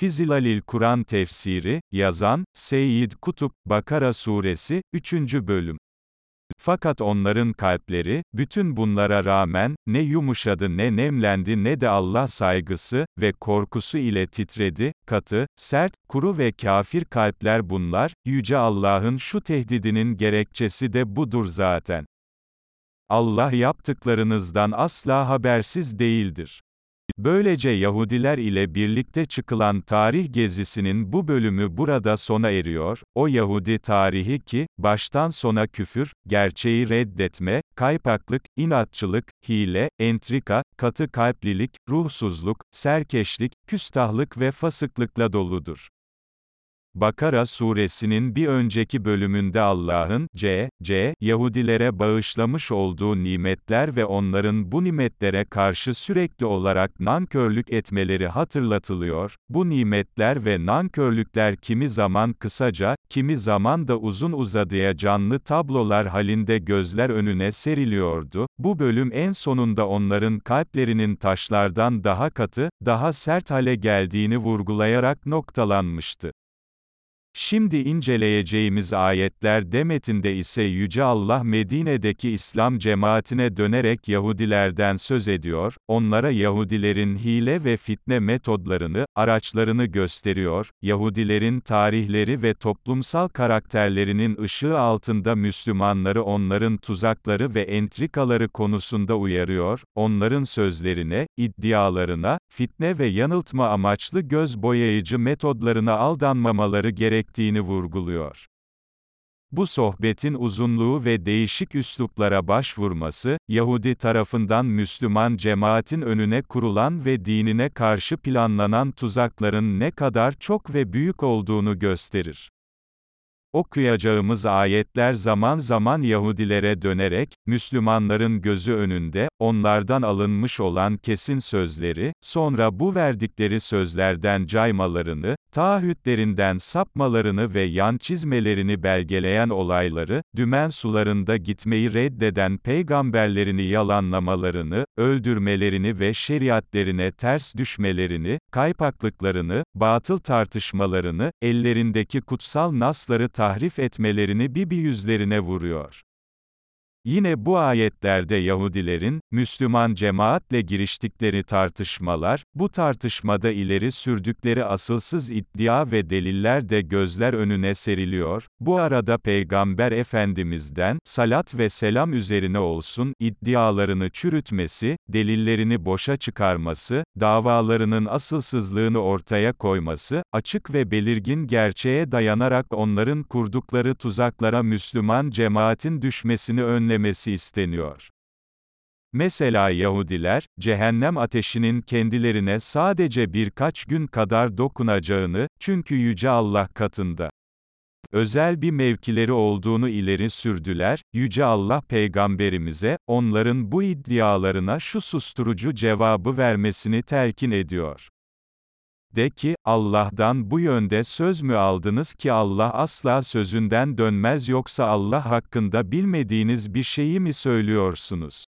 Fizilalil Kur'an tefsiri, yazan, Seyyid Kutup, Bakara Suresi, 3. bölüm. Fakat onların kalpleri, bütün bunlara rağmen, ne yumuşadı ne nemlendi ne de Allah saygısı ve korkusu ile titredi, katı, sert, kuru ve kafir kalpler bunlar, Yüce Allah'ın şu tehdidinin gerekçesi de budur zaten. Allah yaptıklarınızdan asla habersiz değildir. Böylece Yahudiler ile birlikte çıkılan tarih gezisinin bu bölümü burada sona eriyor, o Yahudi tarihi ki, baştan sona küfür, gerçeği reddetme, kaypaklık, inatçılık, hile, entrika, katı kalplilik, ruhsuzluk, serkeşlik, küstahlık ve fasıklıkla doludur. Bakara suresinin bir önceki bölümünde Allah'ın, c, c, Yahudilere bağışlamış olduğu nimetler ve onların bu nimetlere karşı sürekli olarak nankörlük etmeleri hatırlatılıyor, bu nimetler ve nankörlükler kimi zaman kısaca, kimi zaman da uzun uzadıya canlı tablolar halinde gözler önüne seriliyordu, bu bölüm en sonunda onların kalplerinin taşlardan daha katı, daha sert hale geldiğini vurgulayarak noktalanmıştı. Şimdi inceleyeceğimiz ayetler demetinde ise Yüce Allah Medine'deki İslam cemaatine dönerek Yahudilerden söz ediyor, onlara Yahudilerin hile ve fitne metodlarını, araçlarını gösteriyor, Yahudilerin tarihleri ve toplumsal karakterlerinin ışığı altında Müslümanları onların tuzakları ve entrikaları konusunda uyarıyor, onların sözlerine, iddialarına, fitne ve yanıltma amaçlı göz boyayıcı metodlarına aldanmamaları gerek gerektiğini vurguluyor. Bu sohbetin uzunluğu ve değişik üsluplara başvurması, Yahudi tarafından Müslüman cemaatin önüne kurulan ve dinine karşı planlanan tuzakların ne kadar çok ve büyük olduğunu gösterir. Okuyacağımız ayetler zaman zaman Yahudilere dönerek, Müslümanların gözü önünde, onlardan alınmış olan kesin sözleri, sonra bu verdikleri sözlerden caymalarını, taahhütlerinden sapmalarını ve yan çizmelerini belgeleyen olayları, dümen sularında gitmeyi reddeden peygamberlerini yalanlamalarını, öldürmelerini ve şeriatlerine ters düşmelerini, kaypaklıklarını, batıl tartışmalarını, ellerindeki kutsal nasları tahrif etmelerini bir yüzlerine vuruyor. Yine bu ayetlerde Yahudilerin, Müslüman cemaatle giriştikleri tartışmalar, bu tartışmada ileri sürdükleri asılsız iddia ve deliller de gözler önüne seriliyor, bu arada Peygamber Efendimiz'den, salat ve selam üzerine olsun, iddialarını çürütmesi, delillerini boşa çıkarması, davalarının asılsızlığını ortaya koyması, açık ve belirgin gerçeğe dayanarak onların kurdukları tuzaklara Müslüman cemaatin düşmesini önlemek, önlemesi isteniyor. Mesela Yahudiler, cehennem ateşinin kendilerine sadece birkaç gün kadar dokunacağını, çünkü Yüce Allah katında özel bir mevkileri olduğunu ileri sürdüler, Yüce Allah peygamberimize, onların bu iddialarına şu susturucu cevabı vermesini telkin ediyor. De ki, Allah'dan bu yönde söz mü aldınız ki Allah asla sözünden dönmez yoksa Allah hakkında bilmediğiniz bir şeyi mi söylüyorsunuz?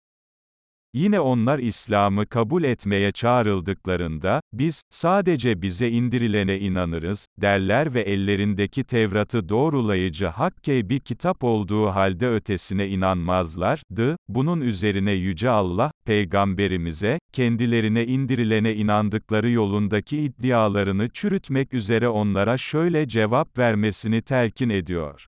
Yine onlar İslam'ı kabul etmeye çağrıldıklarında, biz, sadece bize indirilene inanırız, derler ve ellerindeki Tevrat'ı doğrulayıcı hakke bir kitap olduğu halde ötesine inanmazlardı, bunun üzerine Yüce Allah, Peygamberimize, kendilerine indirilene inandıkları yolundaki iddialarını çürütmek üzere onlara şöyle cevap vermesini telkin ediyor.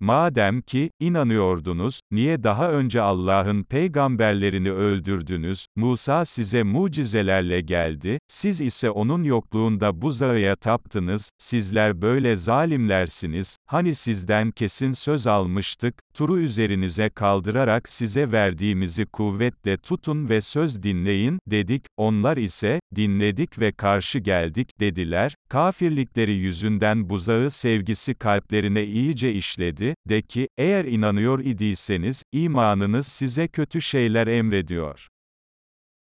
Madem ki, inanıyordunuz, niye daha önce Allah'ın peygamberlerini öldürdünüz, Musa size mucizelerle geldi, siz ise onun yokluğunda buzağıya taptınız, sizler böyle zalimlersiniz, hani sizden kesin söz almıştık, turu üzerinize kaldırarak size verdiğimizi kuvvetle tutun ve söz dinleyin, dedik, onlar ise, dinledik ve karşı geldik, dediler, kafirlikleri yüzünden buzağı sevgisi kalplerine iyice işledi, de ki, eğer inanıyor idiyseniz, imanınız size kötü şeyler emrediyor.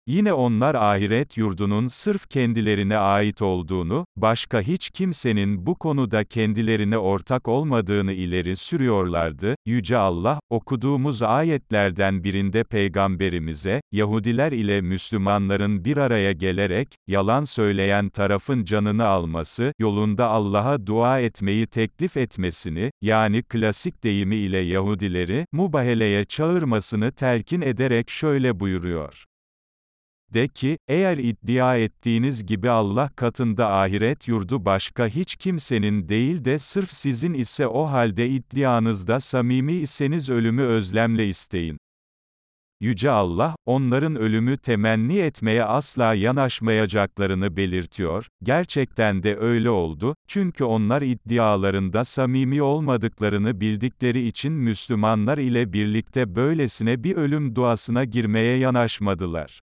Yine onlar ahiret yurdunun sırf kendilerine ait olduğunu, başka hiç kimsenin bu konuda kendilerine ortak olmadığını ileri sürüyorlardı. Yüce Allah, okuduğumuz ayetlerden birinde peygamberimize, Yahudiler ile Müslümanların bir araya gelerek, yalan söyleyen tarafın canını alması, yolunda Allah'a dua etmeyi teklif etmesini, yani klasik deyimi ile Yahudileri, mubaheleye çağırmasını telkin ederek şöyle buyuruyor. De ki, eğer iddia ettiğiniz gibi Allah katında ahiret yurdu başka hiç kimsenin değil de sırf sizin ise o halde iddianızda samimi iseniz ölümü özlemle isteyin. Yüce Allah, onların ölümü temenni etmeye asla yanaşmayacaklarını belirtiyor, gerçekten de öyle oldu, çünkü onlar iddialarında samimi olmadıklarını bildikleri için Müslümanlar ile birlikte böylesine bir ölüm duasına girmeye yanaşmadılar.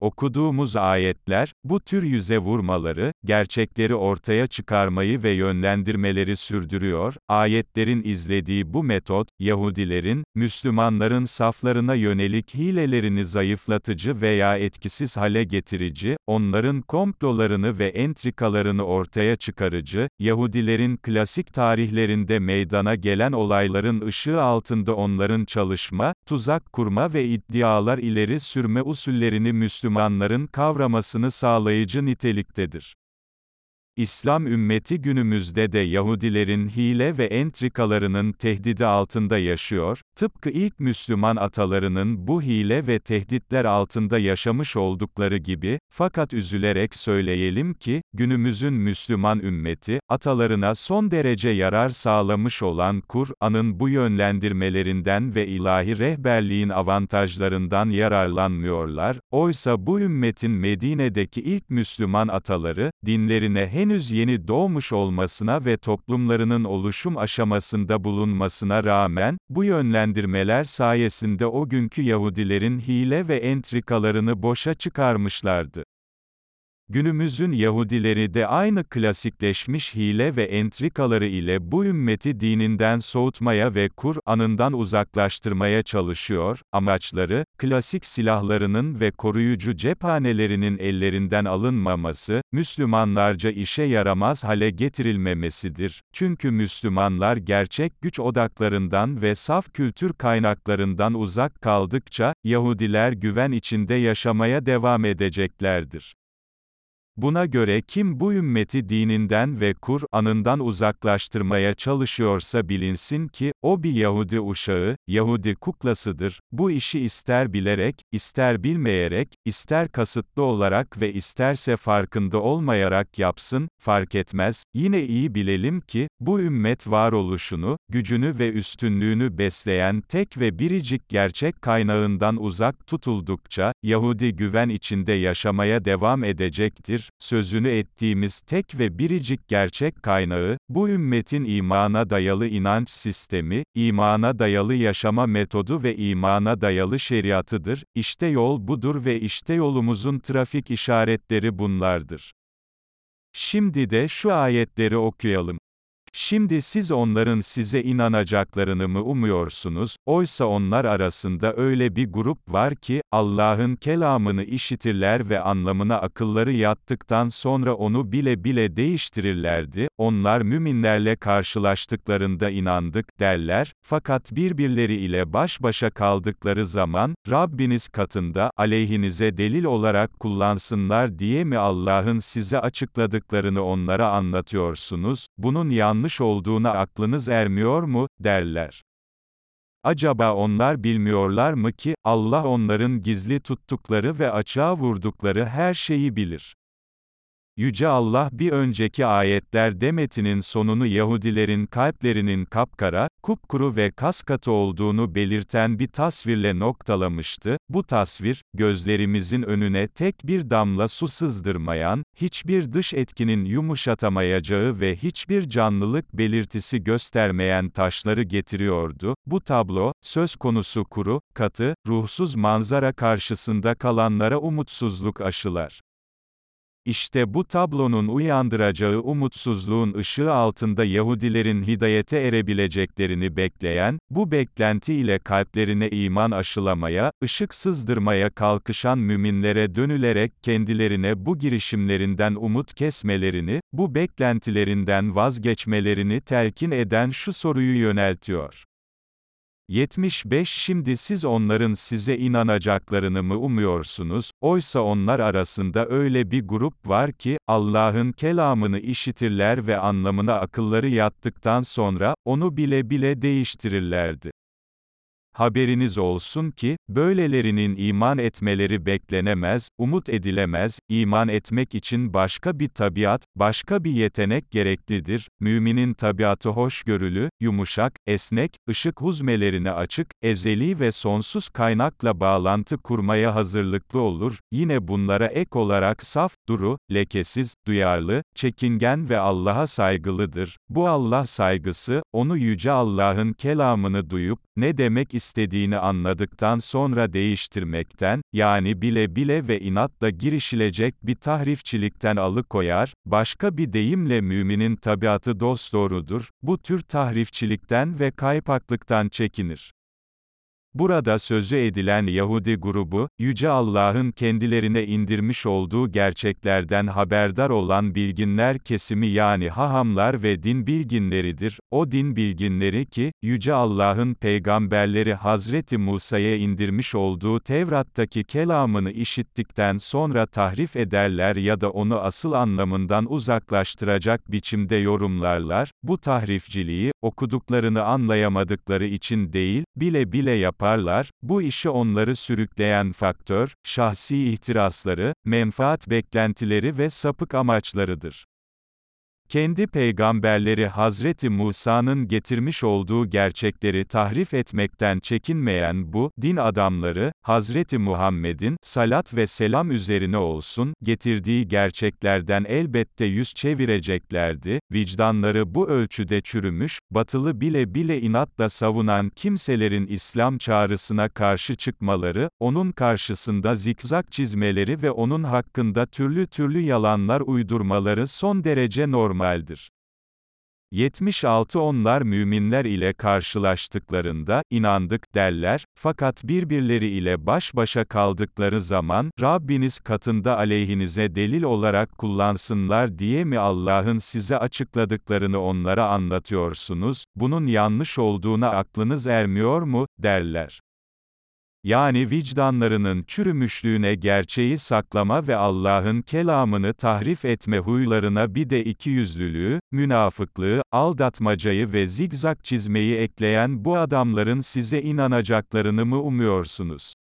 Okuduğumuz ayetler, bu tür yüze vurmaları, gerçekleri ortaya çıkarmayı ve yönlendirmeleri sürdürüyor, ayetlerin izlediği bu metot, Yahudilerin, Müslümanların saflarına yönelik hilelerini zayıflatıcı veya etkisiz hale getirici, onların komplolarını ve entrikalarını ortaya çıkarıcı, Yahudilerin klasik tarihlerinde meydana gelen olayların ışığı altında onların çalışma, tuzak kurma ve iddialar ileri sürme usullerini Müslümanların Müslümanların kavramasını sağlayıcı niteliktedir. İslam ümmeti günümüzde de Yahudilerin hile ve entrikalarının tehdidi altında yaşıyor, tıpkı ilk Müslüman atalarının bu hile ve tehditler altında yaşamış oldukları gibi, fakat üzülerek söyleyelim ki, günümüzün Müslüman ümmeti, atalarına son derece yarar sağlamış olan Kur'an'ın bu yönlendirmelerinden ve ilahi rehberliğin avantajlarından yararlanmıyorlar, oysa bu ümmetin Medine'deki ilk Müslüman ataları, dinlerine henüz henüz yeni doğmuş olmasına ve toplumlarının oluşum aşamasında bulunmasına rağmen, bu yönlendirmeler sayesinde o günkü Yahudilerin hile ve entrikalarını boşa çıkarmışlardı. Günümüzün Yahudileri de aynı klasikleşmiş hile ve entrikaları ile bu ümmeti dininden soğutmaya ve Kur'an'ından uzaklaştırmaya çalışıyor, amaçları, klasik silahlarının ve koruyucu cephanelerinin ellerinden alınmaması, Müslümanlarca işe yaramaz hale getirilmemesidir. Çünkü Müslümanlar gerçek güç odaklarından ve saf kültür kaynaklarından uzak kaldıkça, Yahudiler güven içinde yaşamaya devam edeceklerdir. Buna göre kim bu ümmeti dininden ve Kur'an'ından uzaklaştırmaya çalışıyorsa bilinsin ki, o bir Yahudi uşağı, Yahudi kuklasıdır. Bu işi ister bilerek, ister bilmeyerek, ister kasıtlı olarak ve isterse farkında olmayarak yapsın, fark etmez. Yine iyi bilelim ki, bu ümmet varoluşunu, gücünü ve üstünlüğünü besleyen tek ve biricik gerçek kaynağından uzak tutuldukça, Yahudi güven içinde yaşamaya devam edecektir sözünü ettiğimiz tek ve biricik gerçek kaynağı, bu ümmetin imana dayalı inanç sistemi, imana dayalı yaşama metodu ve imana dayalı şeriatıdır, İşte yol budur ve işte yolumuzun trafik işaretleri bunlardır. Şimdi de şu ayetleri okuyalım. Şimdi siz onların size inanacaklarını mı umuyorsunuz? Oysa onlar arasında öyle bir grup var ki, Allah'ın kelamını işitirler ve anlamına akılları yattıktan sonra onu bile bile değiştirirlerdi. Onlar müminlerle karşılaştıklarında inandık derler, fakat birbirleri ile baş başa kaldıkları zaman, Rabbiniz katında, aleyhinize delil olarak kullansınlar diye mi Allah'ın size açıkladıklarını onlara anlatıyorsunuz? Bunun yanlış yanlış olduğuna aklınız ermiyor mu, derler. Acaba onlar bilmiyorlar mı ki, Allah onların gizli tuttukları ve açığa vurdukları her şeyi bilir. Yüce Allah bir önceki ayetler demetinin sonunu Yahudilerin kalplerinin kapkara, kupkuru ve kaskatı olduğunu belirten bir tasvirle noktalamıştı. Bu tasvir, gözlerimizin önüne tek bir damla su sızdırmayan, hiçbir dış etkinin yumuşatamayacağı ve hiçbir canlılık belirtisi göstermeyen taşları getiriyordu. Bu tablo, söz konusu kuru, katı, ruhsuz manzara karşısında kalanlara umutsuzluk aşılar. İşte bu tablonun uyandıracağı umutsuzluğun ışığı altında Yahudilerin hidayete erebileceklerini bekleyen, bu beklenti ile kalplerine iman aşılamaya, ışık sızdırmaya kalkışan müminlere dönülerek kendilerine bu girişimlerinden umut kesmelerini, bu beklentilerinden vazgeçmelerini telkin eden şu soruyu yöneltiyor. 75 Şimdi siz onların size inanacaklarını mı umuyorsunuz? Oysa onlar arasında öyle bir grup var ki, Allah'ın kelamını işitirler ve anlamına akılları yattıktan sonra, onu bile bile değiştirirlerdi. Haberiniz olsun ki, böylelerinin iman etmeleri beklenemez, umut edilemez, iman etmek için başka bir tabiat, başka bir yetenek gereklidir. Müminin tabiatı hoşgörülü, yumuşak, esnek, ışık huzmelerine açık, ezeli ve sonsuz kaynakla bağlantı kurmaya hazırlıklı olur. Yine bunlara ek olarak saf, duru, lekesiz, duyarlı, çekingen ve Allah'a saygılıdır. Bu Allah saygısı, onu yüce Allah'ın kelamını duyup, ne demek istediğini anladıktan sonra değiştirmekten, yani bile bile ve inatla girişilecek bir tahrifçilikten alıkoyar, başka bir deyimle müminin tabiatı dosdoğrudur, bu tür tahrifçilikten ve kaypaklıktan çekinir. Burada sözü edilen Yahudi grubu, Yüce Allah'ın kendilerine indirmiş olduğu gerçeklerden haberdar olan bilginler kesimi yani hahamlar ve din bilginleridir. O din bilginleri ki, Yüce Allah'ın peygamberleri Hazreti Musa'ya indirmiş olduğu Tevrat'taki kelamını işittikten sonra tahrif ederler ya da onu asıl anlamından uzaklaştıracak biçimde yorumlarlar. Bu tahrifciliği, okuduklarını anlayamadıkları için değil, bile bile yapar yaparlar, bu işi onları sürükleyen faktör, şahsi ihtirasları, menfaat beklentileri ve sapık amaçlarıdır. Kendi peygamberleri Hazreti Musa'nın getirmiş olduğu gerçekleri tahrif etmekten çekinmeyen bu, din adamları, Hazreti Muhammed'in, salat ve selam üzerine olsun, getirdiği gerçeklerden elbette yüz çevireceklerdi, vicdanları bu ölçüde çürümüş, batılı bile bile inatla savunan kimselerin İslam çağrısına karşı çıkmaları, onun karşısında zikzak çizmeleri ve onun hakkında türlü türlü yalanlar uydurmaları son derece normal normaldir. 76 Onlar müminler ile karşılaştıklarında, inandık, derler, fakat birbirleri ile baş başa kaldıkları zaman, Rabbiniz katında aleyhinize delil olarak kullansınlar diye mi Allah'ın size açıkladıklarını onlara anlatıyorsunuz, bunun yanlış olduğuna aklınız ermiyor mu, derler yani vicdanlarının çürümüşlüğüne gerçeği saklama ve Allah'ın kelamını tahrif etme huylarına bir de ikiyüzlülüğü, münafıklığı, aldatmacayı ve zigzag çizmeyi ekleyen bu adamların size inanacaklarını mı umuyorsunuz?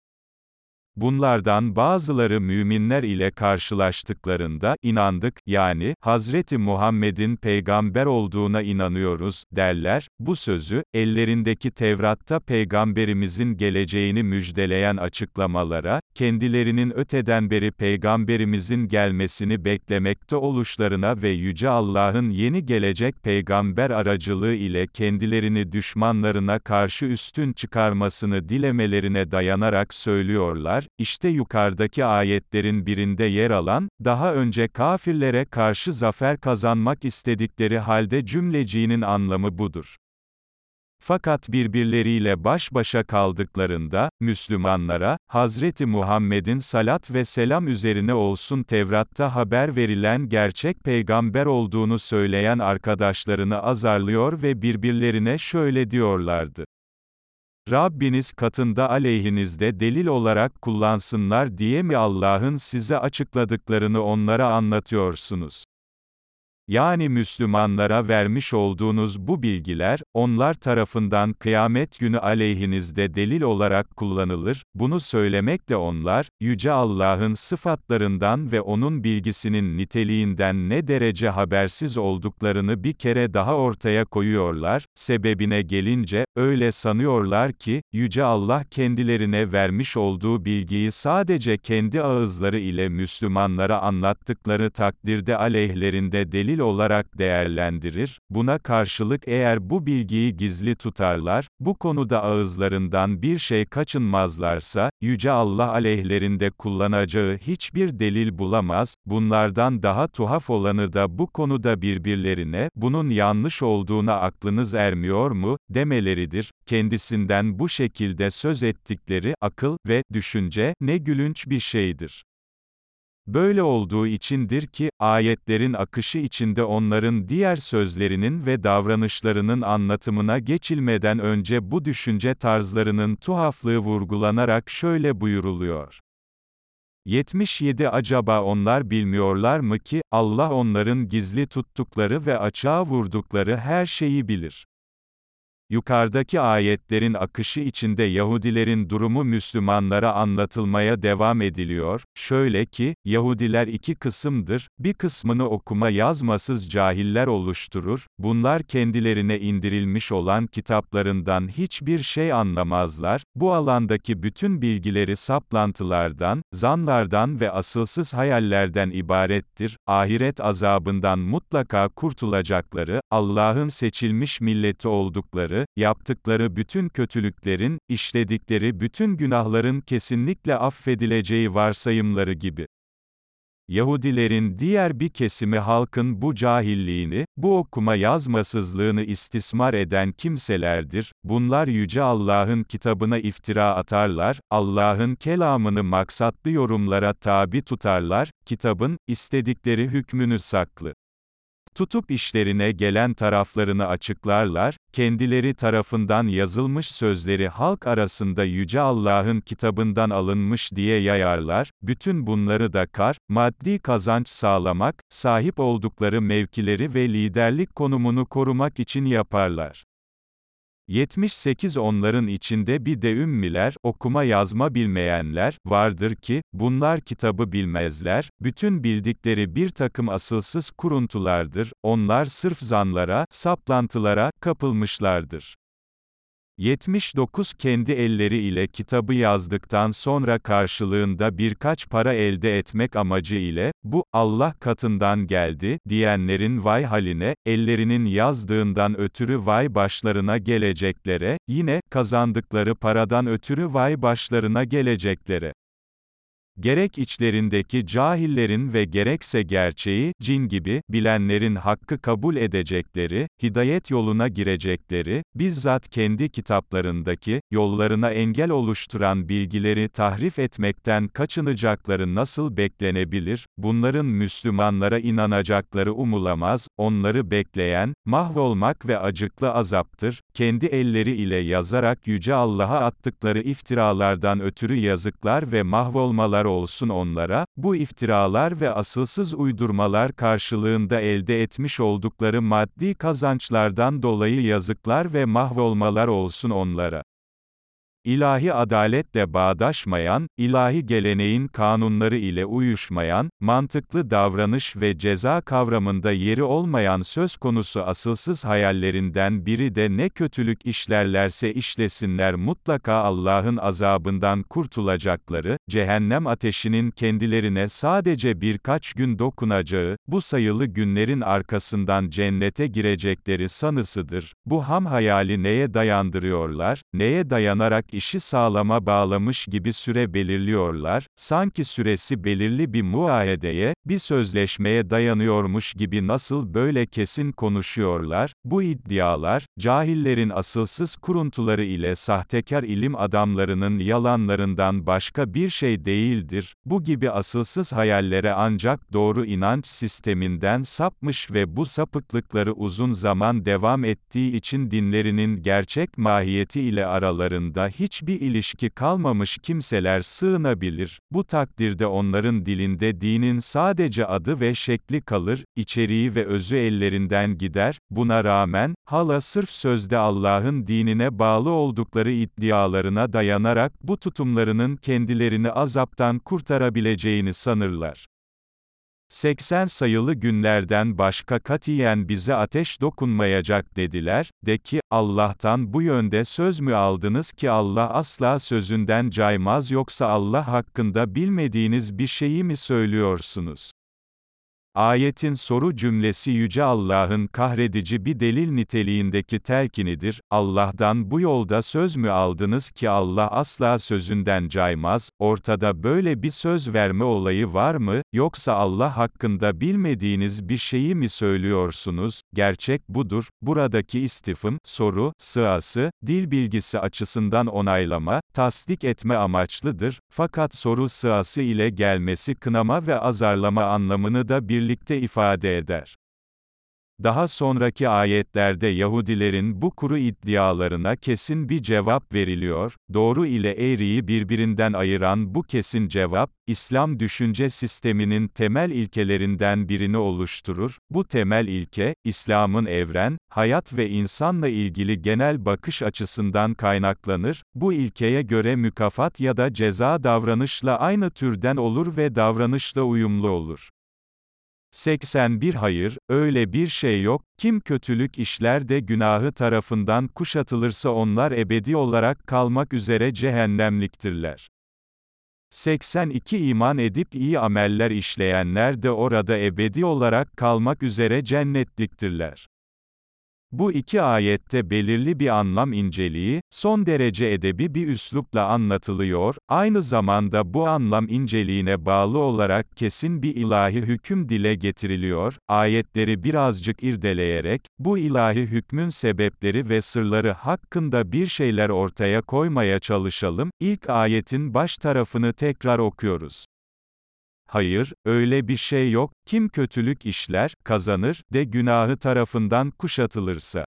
Bunlardan bazıları müminler ile karşılaştıklarında, inandık, yani, Hazreti Muhammed'in peygamber olduğuna inanıyoruz, derler, bu sözü, ellerindeki Tevrat'ta peygamberimizin geleceğini müjdeleyen açıklamalara, kendilerinin öteden beri peygamberimizin gelmesini beklemekte oluşlarına ve Yüce Allah'ın yeni gelecek peygamber aracılığı ile kendilerini düşmanlarına karşı üstün çıkarmasını dilemelerine dayanarak söylüyorlar, işte yukarıdaki ayetlerin birinde yer alan, daha önce kafirlere karşı zafer kazanmak istedikleri halde cümleciğinin anlamı budur. Fakat birbirleriyle baş başa kaldıklarında, Müslümanlara, Hazreti Muhammed'in salat ve selam üzerine olsun Tevrat'ta haber verilen gerçek peygamber olduğunu söyleyen arkadaşlarını azarlıyor ve birbirlerine şöyle diyorlardı. Rabbiniz katında aleyhinizde delil olarak kullansınlar diye mi Allah'ın size açıkladıklarını onlara anlatıyorsunuz? Yani Müslümanlara vermiş olduğunuz bu bilgiler, onlar tarafından kıyamet günü aleyhinizde delil olarak kullanılır, bunu söylemekle onlar, Yüce Allah'ın sıfatlarından ve O'nun bilgisinin niteliğinden ne derece habersiz olduklarını bir kere daha ortaya koyuyorlar, sebebine gelince, öyle sanıyorlar ki, Yüce Allah kendilerine vermiş olduğu bilgiyi sadece kendi ağızları ile Müslümanlara anlattıkları takdirde aleyhlerinde delil olarak değerlendirir, buna karşılık eğer bu bilgi bilgiyi gizli tutarlar, bu konuda ağızlarından bir şey kaçınmazlarsa, Yüce Allah aleyhlerinde kullanacağı hiçbir delil bulamaz, bunlardan daha tuhaf olanı da bu konuda birbirlerine, bunun yanlış olduğuna aklınız ermiyor mu, demeleridir, kendisinden bu şekilde söz ettikleri, akıl ve düşünce, ne gülünç bir şeydir. Böyle olduğu içindir ki, ayetlerin akışı içinde onların diğer sözlerinin ve davranışlarının anlatımına geçilmeden önce bu düşünce tarzlarının tuhaflığı vurgulanarak şöyle buyuruluyor. 77 Acaba onlar bilmiyorlar mı ki, Allah onların gizli tuttukları ve açığa vurdukları her şeyi bilir. Yukarıdaki ayetlerin akışı içinde Yahudilerin durumu Müslümanlara anlatılmaya devam ediliyor, şöyle ki, Yahudiler iki kısımdır, bir kısmını okuma yazmasız cahiller oluşturur, bunlar kendilerine indirilmiş olan kitaplarından hiçbir şey anlamazlar, bu alandaki bütün bilgileri saplantılardan, zanlardan ve asılsız hayallerden ibarettir, ahiret azabından mutlaka kurtulacakları, Allah'ın seçilmiş milleti oldukları, yaptıkları, yaptıkları bütün kötülüklerin, işledikleri bütün günahların kesinlikle affedileceği varsayımları gibi. Yahudilerin diğer bir kesimi halkın bu cahilliğini, bu okuma yazmasızlığını istismar eden kimselerdir, bunlar Yüce Allah'ın kitabına iftira atarlar, Allah'ın kelamını maksatlı yorumlara tabi tutarlar, kitabın, istedikleri hükmünü saklı tutup işlerine gelen taraflarını açıklarlar, kendileri tarafından yazılmış sözleri halk arasında Yüce Allah'ın kitabından alınmış diye yayarlar, bütün bunları da kar, maddi kazanç sağlamak, sahip oldukları mevkileri ve liderlik konumunu korumak için yaparlar. 78 Onların içinde bir de ümmiler, okuma yazma bilmeyenler, vardır ki, bunlar kitabı bilmezler, bütün bildikleri bir takım asılsız kuruntulardır, onlar sırf zanlara, saplantılara, kapılmışlardır. 79 kendi elleri ile kitabı yazdıktan sonra karşılığında birkaç para elde etmek amacı ile, bu, Allah katından geldi, diyenlerin vay haline, ellerinin yazdığından ötürü vay başlarına geleceklere, yine, kazandıkları paradan ötürü vay başlarına geleceklere gerek içlerindeki cahillerin ve gerekse gerçeği, cin gibi, bilenlerin hakkı kabul edecekleri, hidayet yoluna girecekleri, bizzat kendi kitaplarındaki, yollarına engel oluşturan bilgileri tahrif etmekten kaçınacakları nasıl beklenebilir, bunların Müslümanlara inanacakları umulamaz, onları bekleyen, mahvolmak ve acıklı azaptır, kendi elleri ile yazarak Yüce Allah'a attıkları iftiralardan ötürü yazıklar ve mahvolmalar olsun onlara, bu iftiralar ve asılsız uydurmalar karşılığında elde etmiş oldukları maddi kazançlardan dolayı yazıklar ve mahvolmalar olsun onlara ilahi adaletle bağdaşmayan, ilahi geleneğin kanunları ile uyuşmayan, mantıklı davranış ve ceza kavramında yeri olmayan söz konusu asılsız hayallerinden biri de ne kötülük işlerlerse işlesinler mutlaka Allah'ın azabından kurtulacakları, cehennem ateşinin kendilerine sadece birkaç gün dokunacağı, bu sayılı günlerin arkasından cennete girecekleri sanısıdır. Bu ham hayali neye dayandırıyorlar, neye dayanarak işi sağlama bağlamış gibi süre belirliyorlar, sanki süresi belirli bir muayedeye, bir sözleşmeye dayanıyormuş gibi nasıl böyle kesin konuşuyorlar, bu iddialar, cahillerin asılsız kuruntuları ile sahtekar ilim adamlarının yalanlarından başka bir şey değildir, bu gibi asılsız hayallere ancak doğru inanç sisteminden sapmış ve bu sapıklıkları uzun zaman devam ettiği için dinlerinin gerçek mahiyeti ile aralarında hiç hiçbir ilişki kalmamış kimseler sığınabilir, bu takdirde onların dilinde dinin sadece adı ve şekli kalır, içeriği ve özü ellerinden gider, buna rağmen, hala sırf sözde Allah'ın dinine bağlı oldukları iddialarına dayanarak bu tutumlarının kendilerini azaptan kurtarabileceğini sanırlar. 80 sayılı günlerden başka katiyen bize ateş dokunmayacak dediler, de ki, Allah'tan bu yönde söz mü aldınız ki Allah asla sözünden caymaz yoksa Allah hakkında bilmediğiniz bir şeyi mi söylüyorsunuz? Ayetin soru cümlesi Yüce Allah'ın kahredici bir delil niteliğindeki telkinidir, Allah'tan bu yolda söz mü aldınız ki Allah asla sözünden caymaz, ortada böyle bir söz verme olayı var mı, yoksa Allah hakkında bilmediğiniz bir şeyi mi söylüyorsunuz, gerçek budur, buradaki istifım, soru, sığası, dil bilgisi açısından onaylama, tasdik etme amaçlıdır, fakat soru sığası ile gelmesi kınama ve azarlama anlamını da birlikte ifade eder. Daha sonraki ayetlerde Yahudilerin bu kuru iddialarına kesin bir cevap veriliyor, doğru ile eğriyi birbirinden ayıran bu kesin cevap, İslam düşünce sisteminin temel ilkelerinden birini oluşturur, bu temel ilke, İslam'ın evren, hayat ve insanla ilgili genel bakış açısından kaynaklanır, bu ilkeye göre mükafat ya da ceza davranışla aynı türden olur ve davranışla uyumlu olur. 81 Hayır, öyle bir şey yok, kim kötülük işler de günahı tarafından kuşatılırsa onlar ebedi olarak kalmak üzere cehennemliktirler. 82 iman edip iyi ameller işleyenler de orada ebedi olarak kalmak üzere cennetliktirler. Bu iki ayette belirli bir anlam inceliği, son derece edebi bir üslupla anlatılıyor, aynı zamanda bu anlam inceliğine bağlı olarak kesin bir ilahi hüküm dile getiriliyor, ayetleri birazcık irdeleyerek, bu ilahi hükmün sebepleri ve sırları hakkında bir şeyler ortaya koymaya çalışalım, ilk ayetin baş tarafını tekrar okuyoruz. Hayır, öyle bir şey yok, kim kötülük işler, kazanır, de günahı tarafından kuşatılırsa.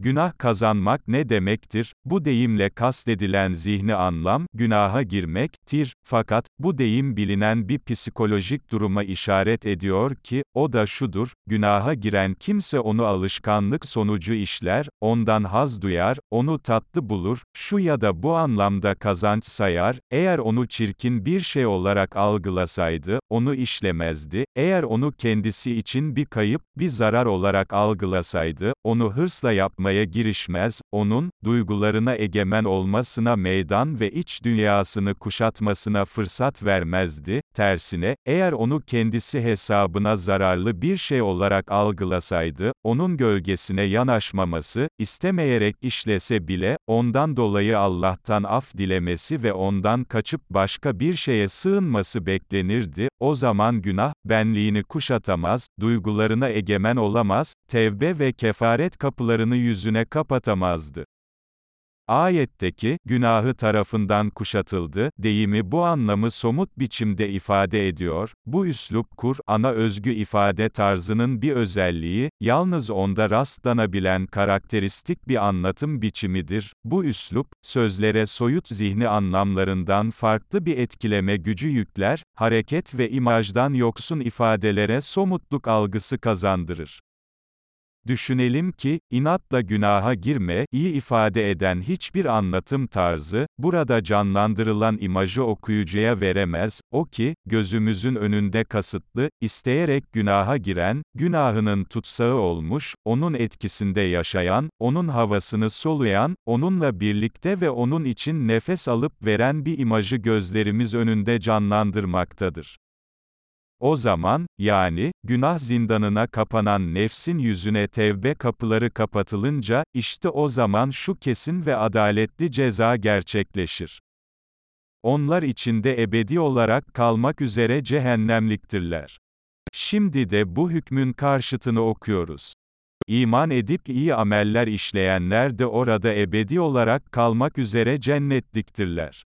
Günah kazanmak ne demektir? Bu deyimle kastedilen zihni anlam, günaha girmek, tir, fakat, bu deyim bilinen bir psikolojik duruma işaret ediyor ki, o da şudur, günaha giren kimse onu alışkanlık sonucu işler, ondan haz duyar, onu tatlı bulur, şu ya da bu anlamda kazanç sayar, eğer onu çirkin bir şey olarak algılasaydı, onu işlemezdi, eğer onu kendisi için bir kayıp, bir zarar olarak algılasaydı, onu hırsla yapma yapmaya girişmez, onun, duygularına egemen olmasına meydan ve iç dünyasını kuşatmasına fırsat vermezdi, tersine, eğer onu kendisi hesabına zararlı bir şey olarak algılasaydı, onun gölgesine yanaşmaması, istemeyerek işlese bile, ondan dolayı Allah'tan af dilemesi ve ondan kaçıp başka bir şeye sığınması beklenirdi, o zaman günah, benliğini kuşatamaz, duygularına egemen olamaz, tevbe ve kefaret kapılarını yüzüne kapatamazdı. Ayetteki, günahı tarafından kuşatıldı, deyimi bu anlamı somut biçimde ifade ediyor, bu üslup Kur'an'a özgü ifade tarzının bir özelliği, yalnız onda rastlanabilen karakteristik bir anlatım biçimidir, bu üslup, sözlere soyut zihni anlamlarından farklı bir etkileme gücü yükler, hareket ve imajdan yoksun ifadelere somutluk algısı kazandırır. Düşünelim ki, inatla günaha girme, iyi ifade eden hiçbir anlatım tarzı, burada canlandırılan imajı okuyucuya veremez, o ki, gözümüzün önünde kasıtlı, isteyerek günaha giren, günahının tutsağı olmuş, onun etkisinde yaşayan, onun havasını soluyan, onunla birlikte ve onun için nefes alıp veren bir imajı gözlerimiz önünde canlandırmaktadır. O zaman, yani, günah zindanına kapanan nefsin yüzüne tevbe kapıları kapatılınca, işte o zaman şu kesin ve adaletli ceza gerçekleşir. Onlar içinde ebedi olarak kalmak üzere cehennemliktirler. Şimdi de bu hükmün karşıtını okuyoruz. İman edip iyi ameller işleyenler de orada ebedi olarak kalmak üzere cennetliktirler.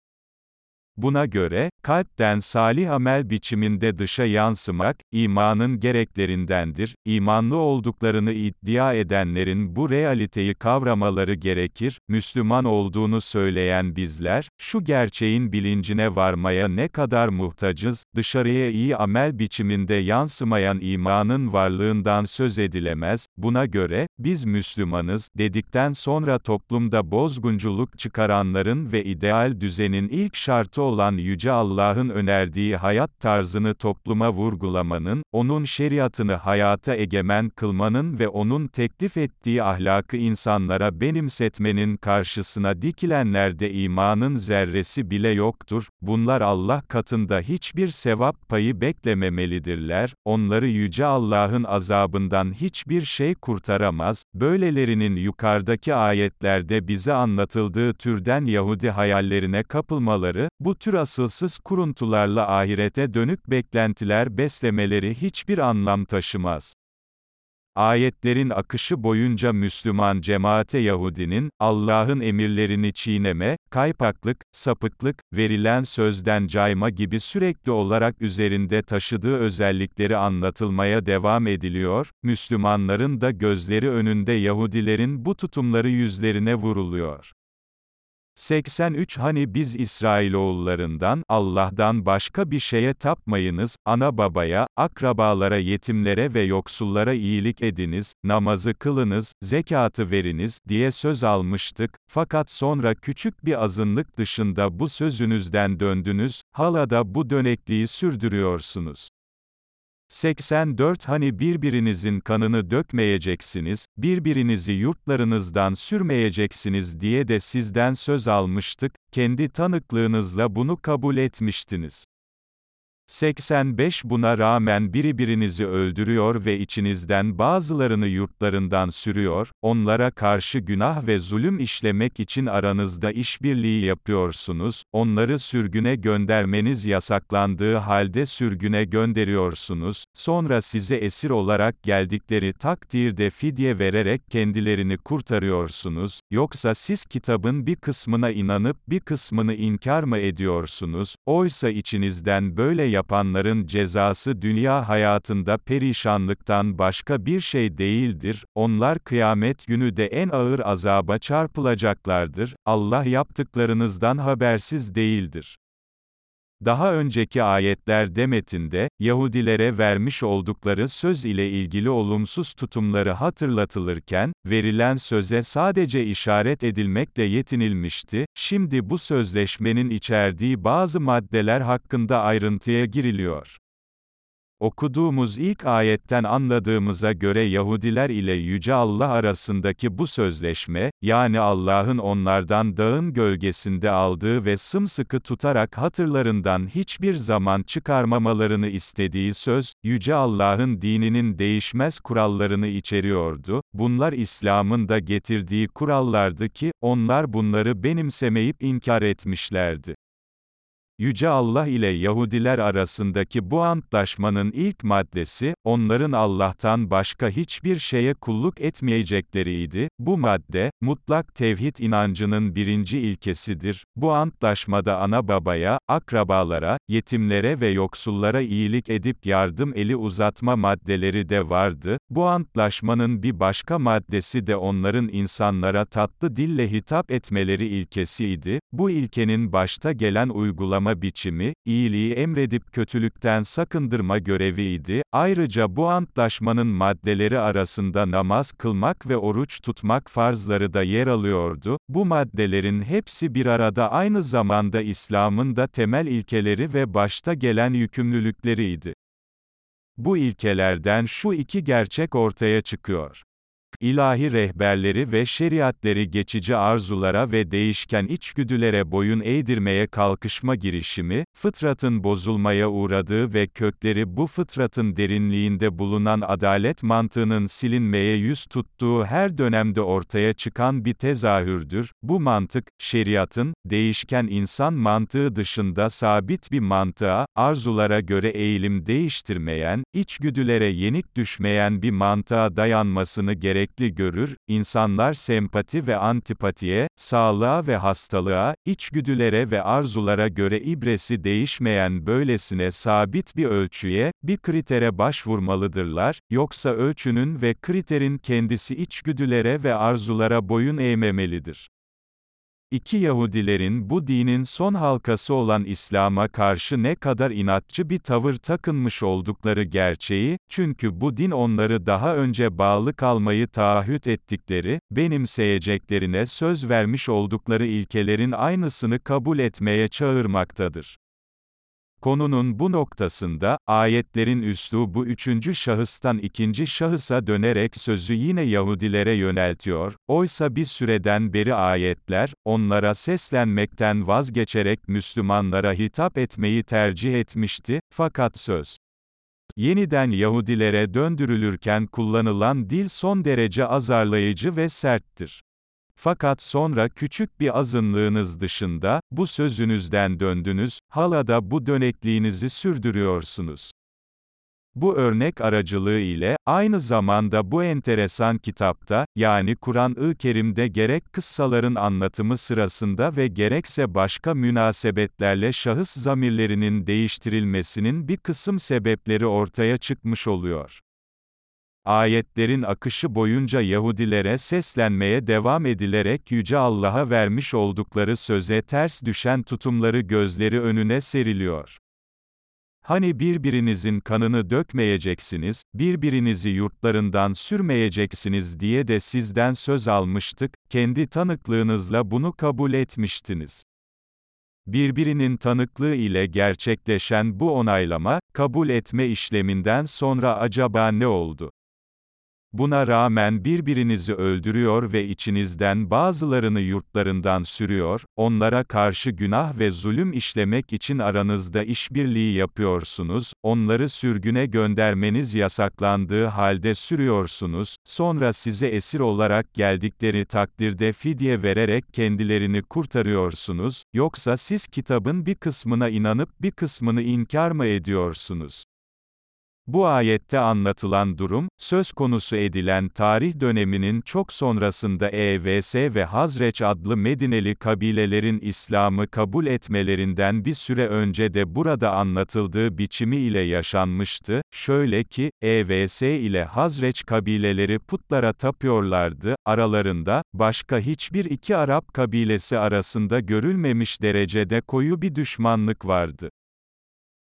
Buna göre, kalpten salih amel biçiminde dışa yansımak, imanın gereklerindendir. İmanlı olduklarını iddia edenlerin bu realiteyi kavramaları gerekir. Müslüman olduğunu söyleyen bizler, şu gerçeğin bilincine varmaya ne kadar muhtacız, dışarıya iyi amel biçiminde yansımayan imanın varlığından söz edilemez. Buna göre, biz Müslümanız, dedikten sonra toplumda bozgunculuk çıkaranların ve ideal düzenin ilk şartı olan Yüce Allah'ın önerdiği hayat tarzını topluma vurgulamanın, O'nun şeriatını hayata egemen kılmanın ve O'nun teklif ettiği ahlakı insanlara benimsetmenin karşısına dikilenlerde imanın zerresi bile yoktur, bunlar Allah katında hiçbir sevap payı beklememelidirler, onları Yüce Allah'ın azabından hiçbir şey kurtaramaz, böylelerinin yukarıdaki ayetlerde bize anlatıldığı türden Yahudi hayallerine kapılmaları, bu tür asılsız kuruntularla ahirete dönük beklentiler beslemeleri hiçbir anlam taşımaz. Ayetlerin akışı boyunca Müslüman cemaate Yahudinin, Allah'ın emirlerini çiğneme, kaypaklık, sapıklık, verilen sözden cayma gibi sürekli olarak üzerinde taşıdığı özellikleri anlatılmaya devam ediliyor, Müslümanların da gözleri önünde Yahudilerin bu tutumları yüzlerine vuruluyor. 83 Hani biz İsrailoğullarından, Allah'tan başka bir şeye tapmayınız, ana babaya, akrabalara yetimlere ve yoksullara iyilik ediniz, namazı kılınız, zekatı veriniz, diye söz almıştık, fakat sonra küçük bir azınlık dışında bu sözünüzden döndünüz, hala da bu dönekliği sürdürüyorsunuz. 84 Hani birbirinizin kanını dökmeyeceksiniz, birbirinizi yurtlarınızdan sürmeyeceksiniz diye de sizden söz almıştık, kendi tanıklığınızla bunu kabul etmiştiniz. 85 Buna rağmen birbirinizi öldürüyor ve içinizden bazılarını yurtlarından sürüyor, onlara karşı günah ve zulüm işlemek için aranızda işbirliği yapıyorsunuz, onları sürgüne göndermeniz yasaklandığı halde sürgüne gönderiyorsunuz, sonra size esir olarak geldikleri takdirde fidye vererek kendilerini kurtarıyorsunuz, yoksa siz kitabın bir kısmına inanıp bir kısmını inkar mı ediyorsunuz, oysa içinizden böyle yapanların cezası dünya hayatında perişanlıktan başka bir şey değildir, onlar kıyamet günü de en ağır azaba çarpılacaklardır, Allah yaptıklarınızdan habersiz değildir. Daha önceki ayetler demetinde, Yahudilere vermiş oldukları söz ile ilgili olumsuz tutumları hatırlatılırken, verilen söze sadece işaret edilmekle yetinilmişti, şimdi bu sözleşmenin içerdiği bazı maddeler hakkında ayrıntıya giriliyor. Okuduğumuz ilk ayetten anladığımıza göre Yahudiler ile Yüce Allah arasındaki bu sözleşme, yani Allah'ın onlardan dağın gölgesinde aldığı ve sımsıkı tutarak hatırlarından hiçbir zaman çıkarmamalarını istediği söz, Yüce Allah'ın dininin değişmez kurallarını içeriyordu, bunlar İslam'ın da getirdiği kurallardı ki, onlar bunları benimsemeyip inkar etmişlerdi. Yüce Allah ile Yahudiler arasındaki bu antlaşmanın ilk maddesi, onların Allah'tan başka hiçbir şeye kulluk etmeyecekleriydi. Bu madde, mutlak tevhid inancının birinci ilkesidir. Bu antlaşmada ana babaya, akrabalara, yetimlere ve yoksullara iyilik edip yardım eli uzatma maddeleri de vardı. Bu antlaşmanın bir başka maddesi de onların insanlara tatlı dille hitap etmeleri ilkesiydi. Bu ilkenin başta gelen uygulama yaşama biçimi, iyiliği emredip kötülükten sakındırma göreviydi. Ayrıca bu antlaşmanın maddeleri arasında namaz kılmak ve oruç tutmak farzları da yer alıyordu. Bu maddelerin hepsi bir arada aynı zamanda İslam'ın da temel ilkeleri ve başta gelen yükümlülükleriydi. Bu ilkelerden şu iki gerçek ortaya çıkıyor. İlahi rehberleri ve şeriatleri geçici arzulara ve değişken içgüdülere boyun eğdirmeye kalkışma girişimi, fıtratın bozulmaya uğradığı ve kökleri bu fıtratın derinliğinde bulunan adalet mantığının silinmeye yüz tuttuğu her dönemde ortaya çıkan bir tezahürdür. Bu mantık, şeriatın, değişken insan mantığı dışında sabit bir mantığa, arzulara göre eğilim değiştirmeyen, içgüdülere yenik düşmeyen bir mantığa dayanmasını gerek gerekli görür, insanlar sempati ve antipatiye, sağlığa ve hastalığa, içgüdülere ve arzulara göre ibresi değişmeyen böylesine sabit bir ölçüye, bir kritere başvurmalıdırlar, yoksa ölçünün ve kriterin kendisi içgüdülere ve arzulara boyun eğmemelidir. İki Yahudilerin bu dinin son halkası olan İslam'a karşı ne kadar inatçı bir tavır takınmış oldukları gerçeği, çünkü bu din onları daha önce bağlı kalmayı taahhüt ettikleri, benimseyeceklerine söz vermiş oldukları ilkelerin aynısını kabul etmeye çağırmaktadır. Konunun bu noktasında, ayetlerin üslubu üçüncü şahıstan ikinci şahısa dönerek sözü yine Yahudilere yöneltiyor, oysa bir süreden beri ayetler, onlara seslenmekten vazgeçerek Müslümanlara hitap etmeyi tercih etmişti, fakat söz, yeniden Yahudilere döndürülürken kullanılan dil son derece azarlayıcı ve serttir. Fakat sonra küçük bir azınlığınız dışında, bu sözünüzden döndünüz, hala da bu dönekliğinizi sürdürüyorsunuz. Bu örnek aracılığı ile, aynı zamanda bu enteresan kitapta, yani Kur'an-ı Kerim'de gerek kıssaların anlatımı sırasında ve gerekse başka münasebetlerle şahıs zamirlerinin değiştirilmesinin bir kısım sebepleri ortaya çıkmış oluyor. Ayetlerin akışı boyunca Yahudilere seslenmeye devam edilerek Yüce Allah'a vermiş oldukları söze ters düşen tutumları gözleri önüne seriliyor. Hani birbirinizin kanını dökmeyeceksiniz, birbirinizi yurtlarından sürmeyeceksiniz diye de sizden söz almıştık, kendi tanıklığınızla bunu kabul etmiştiniz. Birbirinin tanıklığı ile gerçekleşen bu onaylama, kabul etme işleminden sonra acaba ne oldu? Buna rağmen birbirinizi öldürüyor ve içinizden bazılarını yurtlarından sürüyor, onlara karşı günah ve zulüm işlemek için aranızda işbirliği yapıyorsunuz, onları sürgüne göndermeniz yasaklandığı halde sürüyorsunuz, sonra size esir olarak geldikleri takdirde fidye vererek kendilerini kurtarıyorsunuz, yoksa siz kitabın bir kısmına inanıp bir kısmını inkar mı ediyorsunuz? Bu ayette anlatılan durum, söz konusu edilen tarih döneminin çok sonrasında EVS ve Hazreç adlı Medineli kabilelerin İslam'ı kabul etmelerinden bir süre önce de burada anlatıldığı biçimi ile yaşanmıştı, şöyle ki, EVS ile Hazreç kabileleri putlara tapıyorlardı, aralarında, başka hiçbir iki Arap kabilesi arasında görülmemiş derecede koyu bir düşmanlık vardı.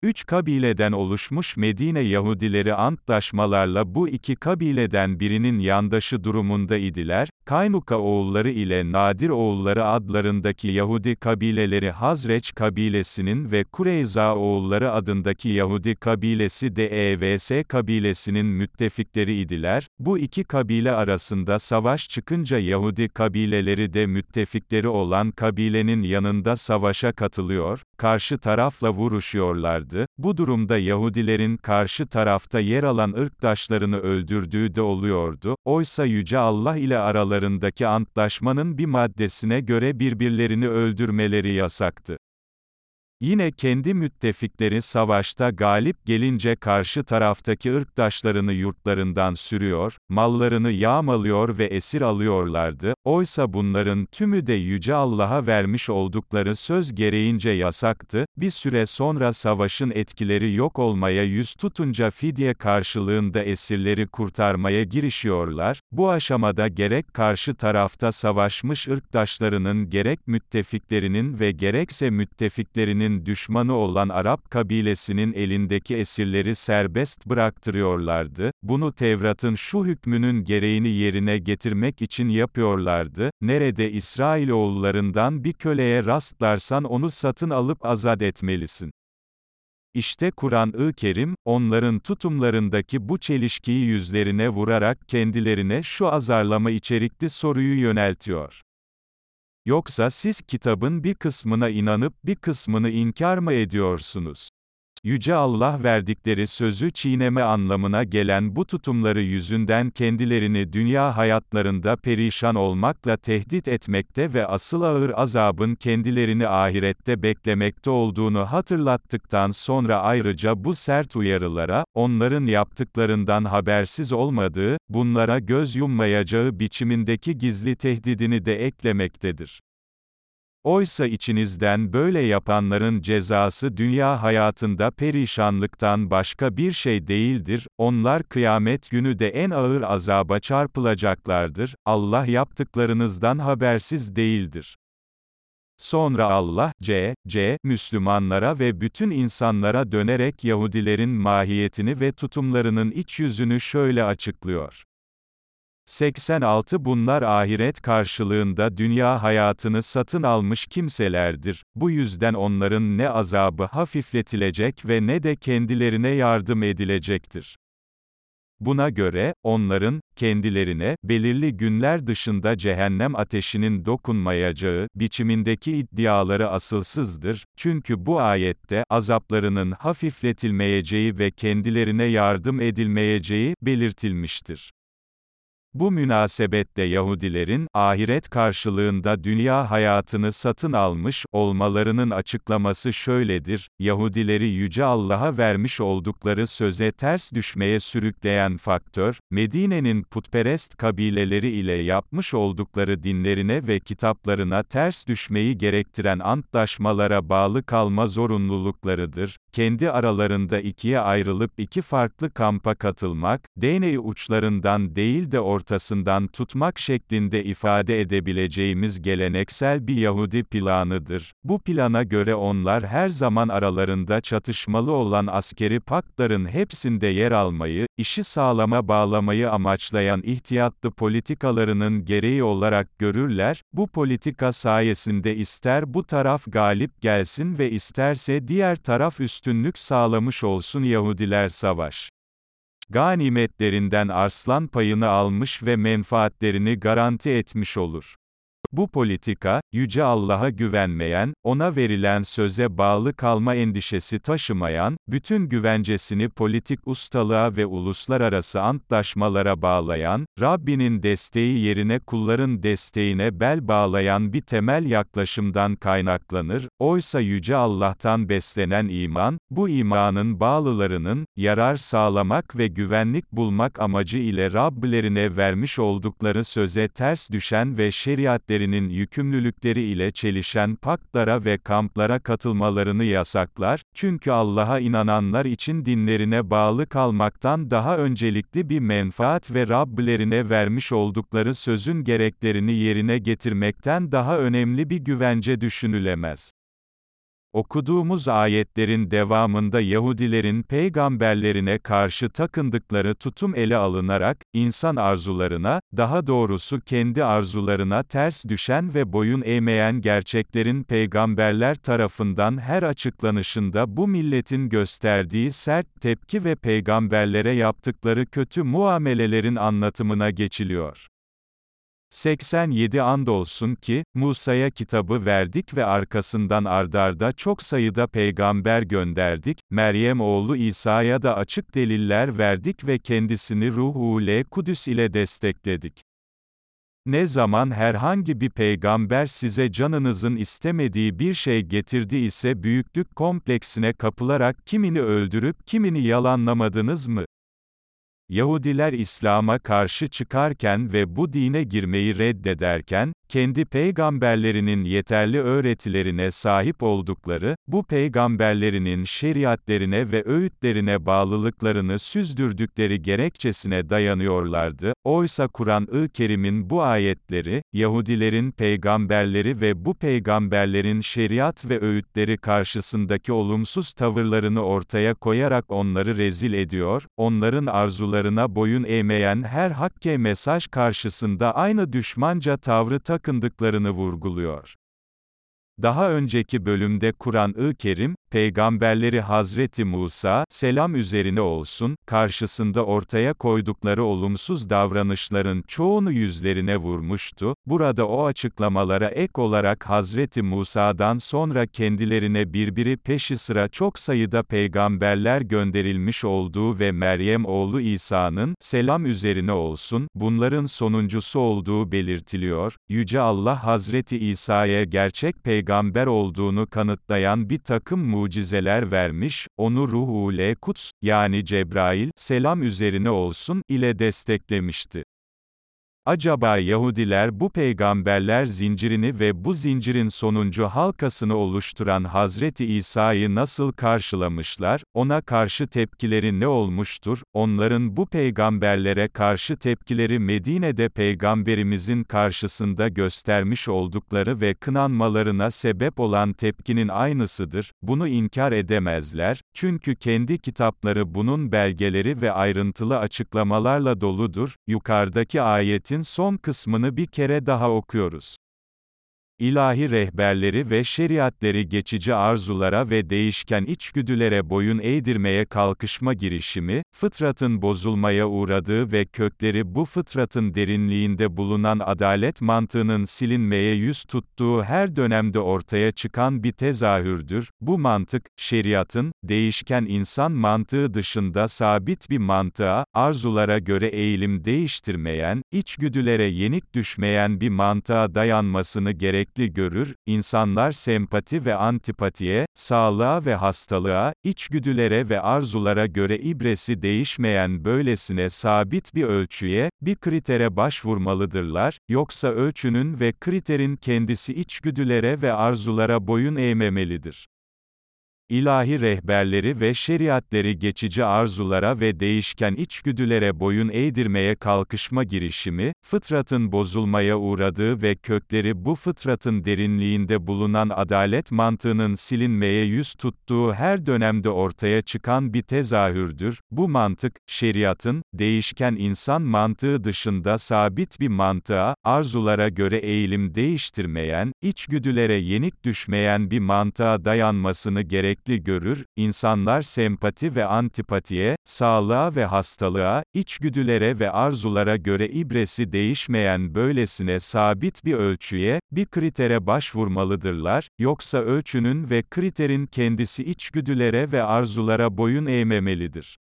Üç kabileden oluşmuş Medine Yahudileri antlaşmalarla bu iki kabileden birinin yandaşı durumunda idiler, Kaynuka oğulları ile Nadir oğulları adlarındaki Yahudi kabileleri Hazreç kabilesinin ve Kureyza oğulları adındaki Yahudi kabilesi de EVS kabilesinin müttefikleri idiler, bu iki kabile arasında savaş çıkınca Yahudi kabileleri de müttefikleri olan kabilenin yanında savaşa katılıyor, karşı tarafla vuruşuyorlardı, bu durumda Yahudilerin karşı tarafta yer alan ırktaşlarını öldürdüğü de oluyordu, oysa Yüce Allah ile aralarındaki antlaşmanın bir maddesine göre birbirlerini öldürmeleri yasaktı. Yine kendi müttefikleri savaşta galip gelince karşı taraftaki ırktaşlarını yurtlarından sürüyor, mallarını yağmalıyor ve esir alıyorlardı, oysa bunların tümü de Yüce Allah'a vermiş oldukları söz gereğince yasaktı, bir süre sonra savaşın etkileri yok olmaya yüz tutunca fidye karşılığında esirleri kurtarmaya girişiyorlar, bu aşamada gerek karşı tarafta savaşmış ırktaşlarının gerek müttefiklerinin ve gerekse müttefiklerinin Yahudilerin düşmanı olan Arap kabilesinin elindeki esirleri serbest bıraktırıyorlardı, bunu Tevrat'ın şu hükmünün gereğini yerine getirmek için yapıyorlardı, nerede İsrailoğullarından bir köleye rastlarsan onu satın alıp azat etmelisin. İşte Kur'an-ı Kerim, onların tutumlarındaki bu çelişkiyi yüzlerine vurarak kendilerine şu azarlama içerikli soruyu yöneltiyor. Yoksa siz kitabın bir kısmına inanıp bir kısmını inkar mı ediyorsunuz? Yüce Allah verdikleri sözü çiğneme anlamına gelen bu tutumları yüzünden kendilerini dünya hayatlarında perişan olmakla tehdit etmekte ve asıl ağır azabın kendilerini ahirette beklemekte olduğunu hatırlattıktan sonra ayrıca bu sert uyarılara, onların yaptıklarından habersiz olmadığı, bunlara göz yummayacağı biçimindeki gizli tehdidini de eklemektedir. Oysa içinizden böyle yapanların cezası dünya hayatında perişanlıktan başka bir şey değildir, onlar kıyamet günü de en ağır azaba çarpılacaklardır, Allah yaptıklarınızdan habersiz değildir. Sonra Allah, c. c. Müslümanlara ve bütün insanlara dönerek Yahudilerin mahiyetini ve tutumlarının iç yüzünü şöyle açıklıyor. 86 Bunlar ahiret karşılığında dünya hayatını satın almış kimselerdir. Bu yüzden onların ne azabı hafifletilecek ve ne de kendilerine yardım edilecektir. Buna göre, onların, kendilerine, belirli günler dışında cehennem ateşinin dokunmayacağı, biçimindeki iddiaları asılsızdır, çünkü bu ayette, azaplarının hafifletilmeyeceği ve kendilerine yardım edilmeyeceği, belirtilmiştir. Bu münasebette Yahudilerin, ahiret karşılığında dünya hayatını satın almış olmalarının açıklaması şöyledir, Yahudileri Yüce Allah'a vermiş oldukları söze ters düşmeye sürükleyen faktör, Medine'nin putperest kabileleri ile yapmış oldukları dinlerine ve kitaplarına ters düşmeyi gerektiren antlaşmalara bağlı kalma zorunluluklarıdır, kendi aralarında ikiye ayrılıp iki farklı kampa katılmak, DNA uçlarından değil de ortasından tutmak şeklinde ifade edebileceğimiz geleneksel bir Yahudi planıdır. Bu plana göre onlar her zaman aralarında çatışmalı olan askeri paktların hepsinde yer almayı, işi sağlama bağlamayı amaçlayan ihtiyatlı politikalarının gereği olarak görürler, bu politika sayesinde ister bu taraf galip gelsin ve isterse diğer taraf üstünlük sağlamış olsun Yahudiler savaş ganimetlerinden arslan payını almış ve menfaatlerini garanti etmiş olur. Bu politika, Yüce Allah'a güvenmeyen, ona verilen söze bağlı kalma endişesi taşımayan, bütün güvencesini politik ustalığa ve uluslararası antlaşmalara bağlayan, Rabbinin desteği yerine kulların desteğine bel bağlayan bir temel yaklaşımdan kaynaklanır, oysa Yüce Allah'tan beslenen iman, bu imanın bağlılarının, yarar sağlamak ve güvenlik bulmak amacı ile Rablerine vermiş oldukları söze ters düşen ve şeriatleri ülkelerinin yükümlülükleri ile çelişen paktlara ve kamplara katılmalarını yasaklar, çünkü Allah'a inananlar için dinlerine bağlı kalmaktan daha öncelikli bir menfaat ve Rablerine vermiş oldukları sözün gereklerini yerine getirmekten daha önemli bir güvence düşünülemez. Okuduğumuz ayetlerin devamında Yahudilerin peygamberlerine karşı takındıkları tutum ele alınarak, insan arzularına, daha doğrusu kendi arzularına ters düşen ve boyun eğmeyen gerçeklerin peygamberler tarafından her açıklanışında bu milletin gösterdiği sert tepki ve peygamberlere yaptıkları kötü muamelelerin anlatımına geçiliyor. 87 Andolsun ki, Musa'ya kitabı verdik ve arkasından ardarda çok sayıda peygamber gönderdik, Meryem oğlu İsa'ya da açık deliller verdik ve kendisini Ruhu-ule Kudüs ile destekledik. Ne zaman herhangi bir peygamber size canınızın istemediği bir şey getirdi ise büyüklük kompleksine kapılarak kimini öldürüp kimini yalanlamadınız mı? Yahudiler İslam'a karşı çıkarken ve bu dine girmeyi reddederken, kendi peygamberlerinin yeterli öğretilerine sahip oldukları, bu peygamberlerinin şeriatlerine ve öğütlerine bağlılıklarını süzdürdükleri gerekçesine dayanıyorlardı. Oysa Kur'an-ı Kerim'in bu ayetleri, Yahudilerin peygamberleri ve bu peygamberlerin şeriat ve öğütleri karşısındaki olumsuz tavırlarını ortaya koyarak onları rezil ediyor, onların arzularına boyun eğmeyen her hakke mesaj karşısında aynı düşmanca tavrı takınıyorlar takındıklarını vurguluyor. Daha önceki bölümde Kur'an-ı Kerim, peygamberleri Hazreti Musa, selam üzerine olsun, karşısında ortaya koydukları olumsuz davranışların çoğunu yüzlerine vurmuştu. Burada o açıklamalara ek olarak Hazreti Musa'dan sonra kendilerine birbiri peşi sıra çok sayıda peygamberler gönderilmiş olduğu ve Meryem oğlu İsa'nın, selam üzerine olsun, bunların sonuncusu olduğu belirtiliyor. Yüce Allah Hazreti İsa'ya gerçek peygamber olduğunu kanıtlayan bir takım mucizeler vermiş, onu ruhu kuts, yani Cebrail, selam üzerine olsun, ile desteklemişti. Acaba Yahudiler bu peygamberler zincirini ve bu zincirin sonuncu halkasını oluşturan Hazreti İsa'yı nasıl karşılamışlar, ona karşı tepkileri ne olmuştur, onların bu peygamberlere karşı tepkileri Medine'de peygamberimizin karşısında göstermiş oldukları ve kınanmalarına sebep olan tepkinin aynısıdır, bunu inkar edemezler, çünkü kendi kitapları bunun belgeleri ve ayrıntılı açıklamalarla doludur, yukarıdaki ayetin son kısmını bir kere daha okuyoruz ilahi rehberleri ve şeriatleri geçici arzulara ve değişken içgüdülere boyun eğdirmeye kalkışma girişimi, fıtratın bozulmaya uğradığı ve kökleri bu fıtratın derinliğinde bulunan adalet mantığının silinmeye yüz tuttuğu her dönemde ortaya çıkan bir tezahürdür. Bu mantık, şeriatın, değişken insan mantığı dışında sabit bir mantığa, arzulara göre eğilim değiştirmeyen, içgüdülere yenik düşmeyen bir mantığa dayanmasını gerek gerekli görür, insanlar sempati ve antipatiye, sağlığa ve hastalığa, içgüdülere ve arzulara göre ibresi değişmeyen böylesine sabit bir ölçüye, bir kritere başvurmalıdırlar, yoksa ölçünün ve kriterin kendisi içgüdülere ve arzulara boyun eğmemelidir ilahi rehberleri ve şeriatleri geçici arzulara ve değişken içgüdülere boyun eğdirmeye kalkışma girişimi, fıtratın bozulmaya uğradığı ve kökleri bu fıtratın derinliğinde bulunan adalet mantığının silinmeye yüz tuttuğu her dönemde ortaya çıkan bir tezahürdür. Bu mantık, şeriatın, değişken insan mantığı dışında sabit bir mantığa, arzulara göre eğilim değiştirmeyen, içgüdülere yenik düşmeyen bir mantığa dayanmasını gerek gerekli görür, insanlar sempati ve antipatiye, sağlığa ve hastalığa, içgüdülere ve arzulara göre ibresi değişmeyen böylesine sabit bir ölçüye, bir kritere başvurmalıdırlar, yoksa ölçünün ve kriterin kendisi içgüdülere ve arzulara boyun eğmemelidir.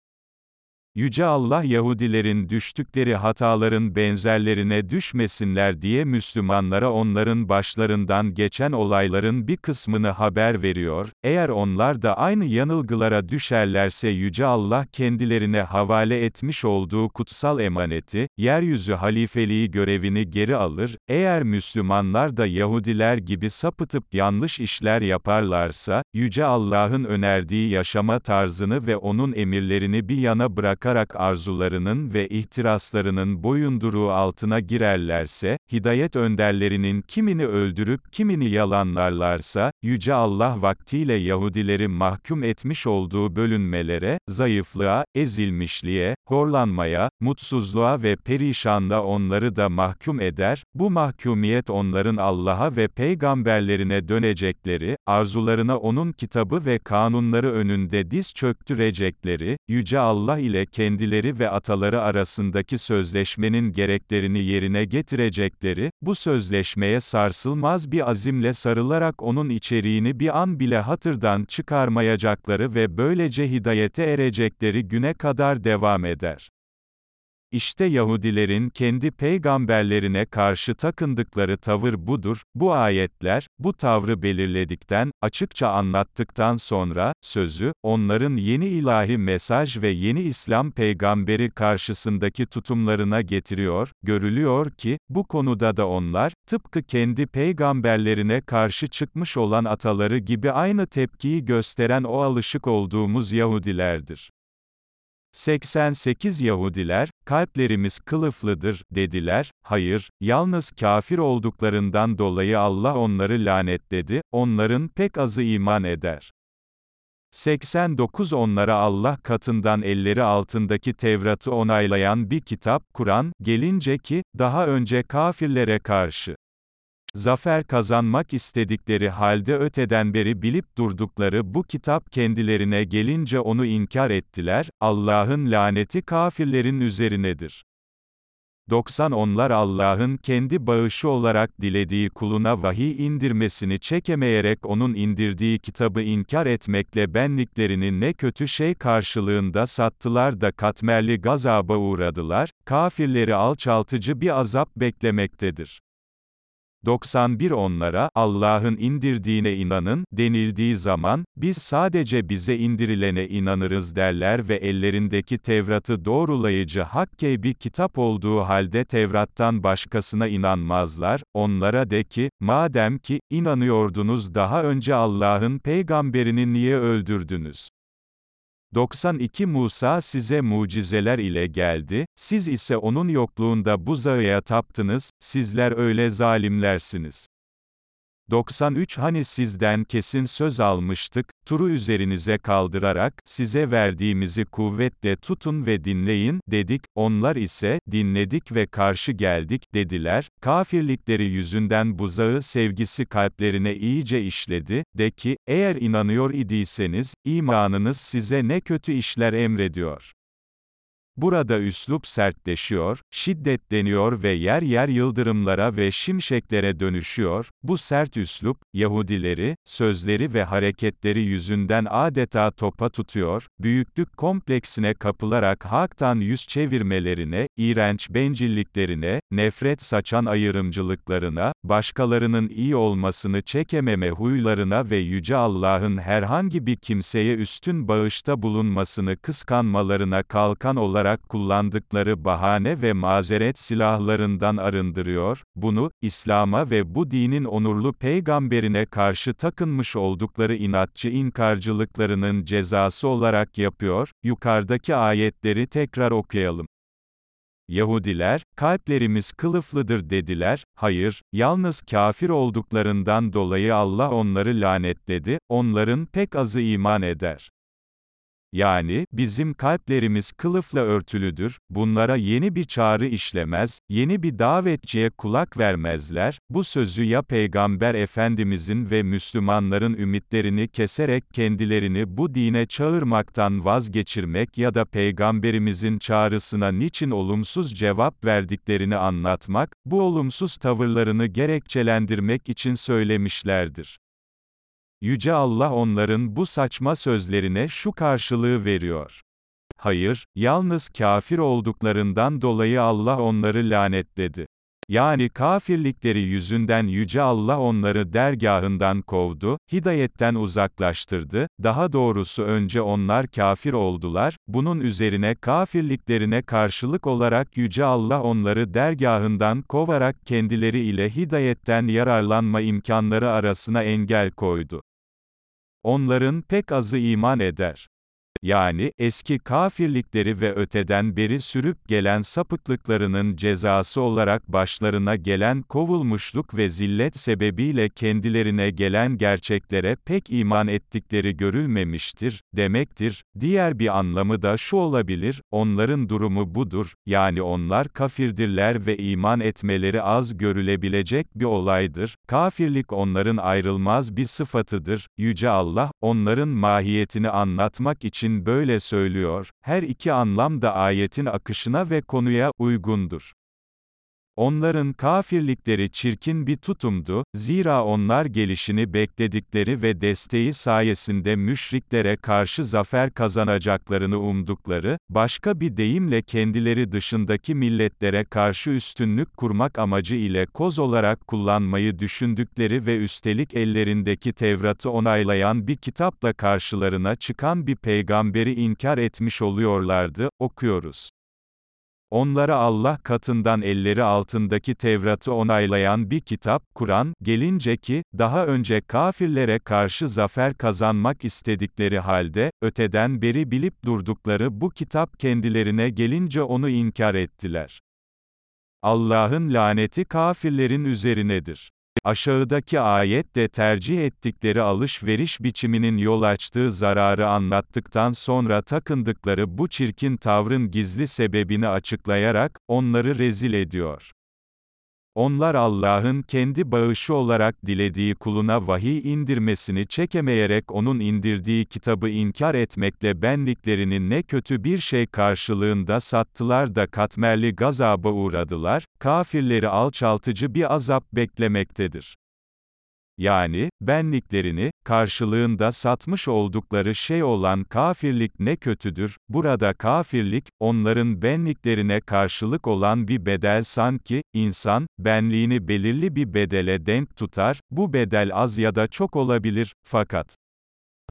Yüce Allah Yahudilerin düştükleri hataların benzerlerine düşmesinler diye Müslümanlara onların başlarından geçen olayların bir kısmını haber veriyor, eğer onlar da aynı yanılgılara düşerlerse Yüce Allah kendilerine havale etmiş olduğu kutsal emaneti, yeryüzü halifeliği görevini geri alır, eğer Müslümanlar da Yahudiler gibi sapıtıp yanlış işler yaparlarsa, Yüce Allah'ın önerdiği yaşama tarzını ve onun emirlerini bir yana bırak bakarak arzularının ve ihtiraslarının boyunduruğu altına girerlerse, hidayet önderlerinin kimini öldürüp kimini yalanlarlarsa, Yüce Allah vaktiyle Yahudileri mahkum etmiş olduğu bölünmelere, zayıflığa, ezilmişliğe, horlanmaya, mutsuzluğa ve perişanla onları da mahkum eder, bu mahkumiyet onların Allah'a ve peygamberlerine dönecekleri, arzularına O'nun kitabı ve kanunları önünde diz çöktürecekleri, Yüce Allah ile kendileri ve ataları arasındaki sözleşmenin gereklerini yerine getirecekleri, bu sözleşmeye sarsılmaz bir azimle sarılarak onun içeriğini bir an bile hatırdan çıkarmayacakları ve böylece hidayete erecekleri güne kadar devam eder. İşte Yahudilerin kendi peygamberlerine karşı takındıkları tavır budur. Bu ayetler, bu tavrı belirledikten, açıkça anlattıktan sonra, sözü, onların yeni ilahi mesaj ve yeni İslam peygamberi karşısındaki tutumlarına getiriyor, görülüyor ki, bu konuda da onlar, tıpkı kendi peygamberlerine karşı çıkmış olan ataları gibi aynı tepkiyi gösteren o alışık olduğumuz Yahudilerdir. 88 Yahudiler, kalplerimiz kılıflıdır, dediler, hayır, yalnız kafir olduklarından dolayı Allah onları lanetledi, onların pek azı iman eder. 89 Onlara Allah katından elleri altındaki Tevrat'ı onaylayan bir kitap, Kur'an, gelince ki, daha önce kafirlere karşı zafer kazanmak istedikleri halde öteden beri bilip durdukları bu kitap kendilerine gelince onu inkar ettiler, Allah'ın laneti kafirlerin üzerinedir. 90 Onlar Allah'ın kendi bağışı olarak dilediği kuluna vahiy indirmesini çekemeyerek onun indirdiği kitabı inkar etmekle benliklerini ne kötü şey karşılığında sattılar da katmerli gazaba uğradılar, kafirleri alçaltıcı bir azap beklemektedir. 91 Onlara, Allah'ın indirdiğine inanın, denildiği zaman, biz sadece bize indirilene inanırız derler ve ellerindeki Tevrat'ı doğrulayıcı Hakkey bir kitap olduğu halde Tevrat'tan başkasına inanmazlar, onlara de ki, madem ki, inanıyordunuz daha önce Allah'ın peygamberini niye öldürdünüz? 92 Musa size mucizeler ile geldi, siz ise onun yokluğunda buzağıya taptınız, sizler öyle zalimlersiniz. 93 Hani sizden kesin söz almıştık, turu üzerinize kaldırarak, size verdiğimizi kuvvetle tutun ve dinleyin, dedik, onlar ise, dinledik ve karşı geldik, dediler, kafirlikleri yüzünden buzağı sevgisi kalplerine iyice işledi, de ki, eğer inanıyor idiyseniz, imanınız size ne kötü işler emrediyor. Burada üslup sertleşiyor, şiddetleniyor ve yer yer yıldırımlara ve şimşeklere dönüşüyor, bu sert üslup, Yahudileri, sözleri ve hareketleri yüzünden adeta topa tutuyor, büyüklük kompleksine kapılarak haktan yüz çevirmelerine, iğrenç bencilliklerine, nefret saçan ayrımcılıklarına, başkalarının iyi olmasını çekememe huylarına ve Yüce Allah'ın herhangi bir kimseye üstün bağışta bulunmasını kıskanmalarına kalkan olarak, olarak kullandıkları bahane ve mazeret silahlarından arındırıyor, bunu, İslam'a ve bu dinin onurlu peygamberine karşı takınmış oldukları inatçı inkarcılıklarının cezası olarak yapıyor, yukarıdaki ayetleri tekrar okuyalım. Yahudiler, kalplerimiz kılıflıdır dediler, hayır, yalnız kafir olduklarından dolayı Allah onları lanetledi, onların pek azı iman eder. Yani, bizim kalplerimiz kılıfla örtülüdür, bunlara yeni bir çağrı işlemez, yeni bir davetçiye kulak vermezler, bu sözü ya Peygamber Efendimizin ve Müslümanların ümitlerini keserek kendilerini bu dine çağırmaktan vazgeçirmek ya da Peygamberimizin çağrısına niçin olumsuz cevap verdiklerini anlatmak, bu olumsuz tavırlarını gerekçelendirmek için söylemişlerdir. Yüce Allah onların bu saçma sözlerine şu karşılığı veriyor. Hayır, yalnız kafir olduklarından dolayı Allah onları lanetledi. Yani kafirlikleri yüzünden Yüce Allah onları dergahından kovdu, hidayetten uzaklaştırdı, daha doğrusu önce onlar kafir oldular, bunun üzerine kafirliklerine karşılık olarak Yüce Allah onları dergahından kovarak kendileri ile hidayetten yararlanma imkanları arasına engel koydu. Onların pek azı iman eder yani, eski kafirlikleri ve öteden beri sürüp gelen sapıklıklarının cezası olarak başlarına gelen kovulmuşluk ve zillet sebebiyle kendilerine gelen gerçeklere pek iman ettikleri görülmemiştir, demektir. Diğer bir anlamı da şu olabilir, onların durumu budur, yani onlar kafirdirler ve iman etmeleri az görülebilecek bir olaydır, kafirlik onların ayrılmaz bir sıfatıdır, Yüce Allah, onların mahiyetini anlatmak için böyle söylüyor, her iki anlam da ayetin akışına ve konuya uygundur. Onların kafirlikleri çirkin bir tutumdu, zira onlar gelişini bekledikleri ve desteği sayesinde müşriklere karşı zafer kazanacaklarını umdukları, başka bir deyimle kendileri dışındaki milletlere karşı üstünlük kurmak amacı ile koz olarak kullanmayı düşündükleri ve üstelik ellerindeki Tevrat'ı onaylayan bir kitapla karşılarına çıkan bir peygamberi inkar etmiş oluyorlardı, okuyoruz. Onlara Allah katından elleri altındaki Tevrat'ı onaylayan bir kitap, Kur'an, gelince ki, daha önce kafirlere karşı zafer kazanmak istedikleri halde, öteden beri bilip durdukları bu kitap kendilerine gelince onu inkar ettiler. Allah'ın laneti kafirlerin üzerinedir. Aşağıdaki ayet de tercih ettikleri alışveriş biçiminin yol açtığı zararı anlattıktan sonra takındıkları bu çirkin tavrın gizli sebebini açıklayarak, onları rezil ediyor. Onlar Allah'ın kendi bağışı olarak dilediği kuluna vahiy indirmesini çekemeyerek onun indirdiği kitabı inkar etmekle benliklerini ne kötü bir şey karşılığında sattılar da katmerli gazaba uğradılar, kafirleri alçaltıcı bir azap beklemektedir. Yani, benliklerini, karşılığında satmış oldukları şey olan kafirlik ne kötüdür, burada kafirlik, onların benliklerine karşılık olan bir bedel sanki, insan, benliğini belirli bir bedele denk tutar, bu bedel az ya da çok olabilir, fakat,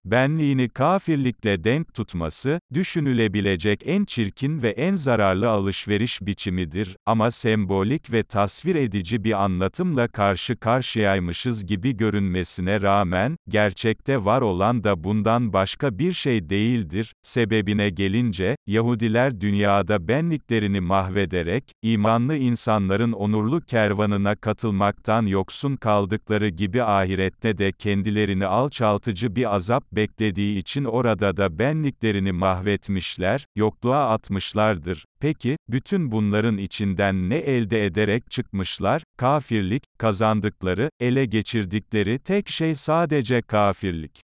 benliğini kafirlikle denk tutması, düşünülebilecek en çirkin ve en zararlı alışveriş biçimidir, ama sembolik ve tasvir edici bir anlatımla karşı karşıyaymışız gibi görünmesine rağmen, gerçekte var olan da bundan başka bir şey değildir, sebebine gelince, Yahudiler dünyada benliklerini mahvederek, imanlı insanların onurlu kervanına katılmaktan yoksun kaldıkları gibi ahirette de kendilerini alçaltıcı bir azap beklediği için orada da benliklerini mahvetmişler, yokluğa atmışlardır. Peki, bütün bunların içinden ne elde ederek çıkmışlar? Kafirlik, kazandıkları, ele geçirdikleri tek şey sadece kafirlik.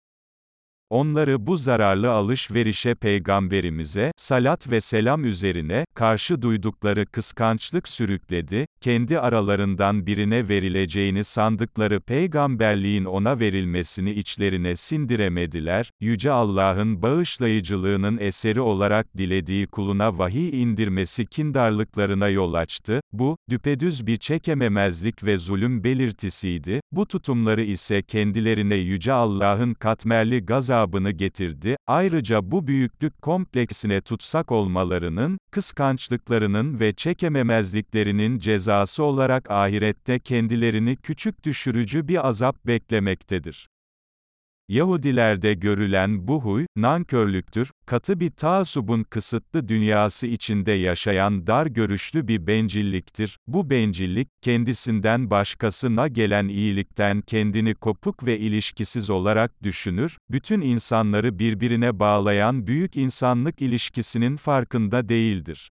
Onları bu zararlı alışverişe peygamberimize, salat ve selam üzerine, karşı duydukları kıskançlık sürükledi, kendi aralarından birine verileceğini sandıkları peygamberliğin ona verilmesini içlerine sindiremediler, Yüce Allah'ın bağışlayıcılığının eseri olarak dilediği kuluna vahiy indirmesi kindarlıklarına yol açtı, bu, düpedüz bir çekememezlik ve zulüm belirtisiydi, bu tutumları ise kendilerine Yüce Allah'ın katmerli gazabı gazabını getirdi, ayrıca bu büyüklük kompleksine tutsak olmalarının, kıskançlıklarının ve çekememezliklerinin cezası olarak ahirette kendilerini küçük düşürücü bir azap beklemektedir. Yahudilerde görülen bu huy, nankörlüktür, katı bir taasubun kısıtlı dünyası içinde yaşayan dar görüşlü bir bencilliktir. Bu bencillik, kendisinden başkasına gelen iyilikten kendini kopuk ve ilişkisiz olarak düşünür, bütün insanları birbirine bağlayan büyük insanlık ilişkisinin farkında değildir.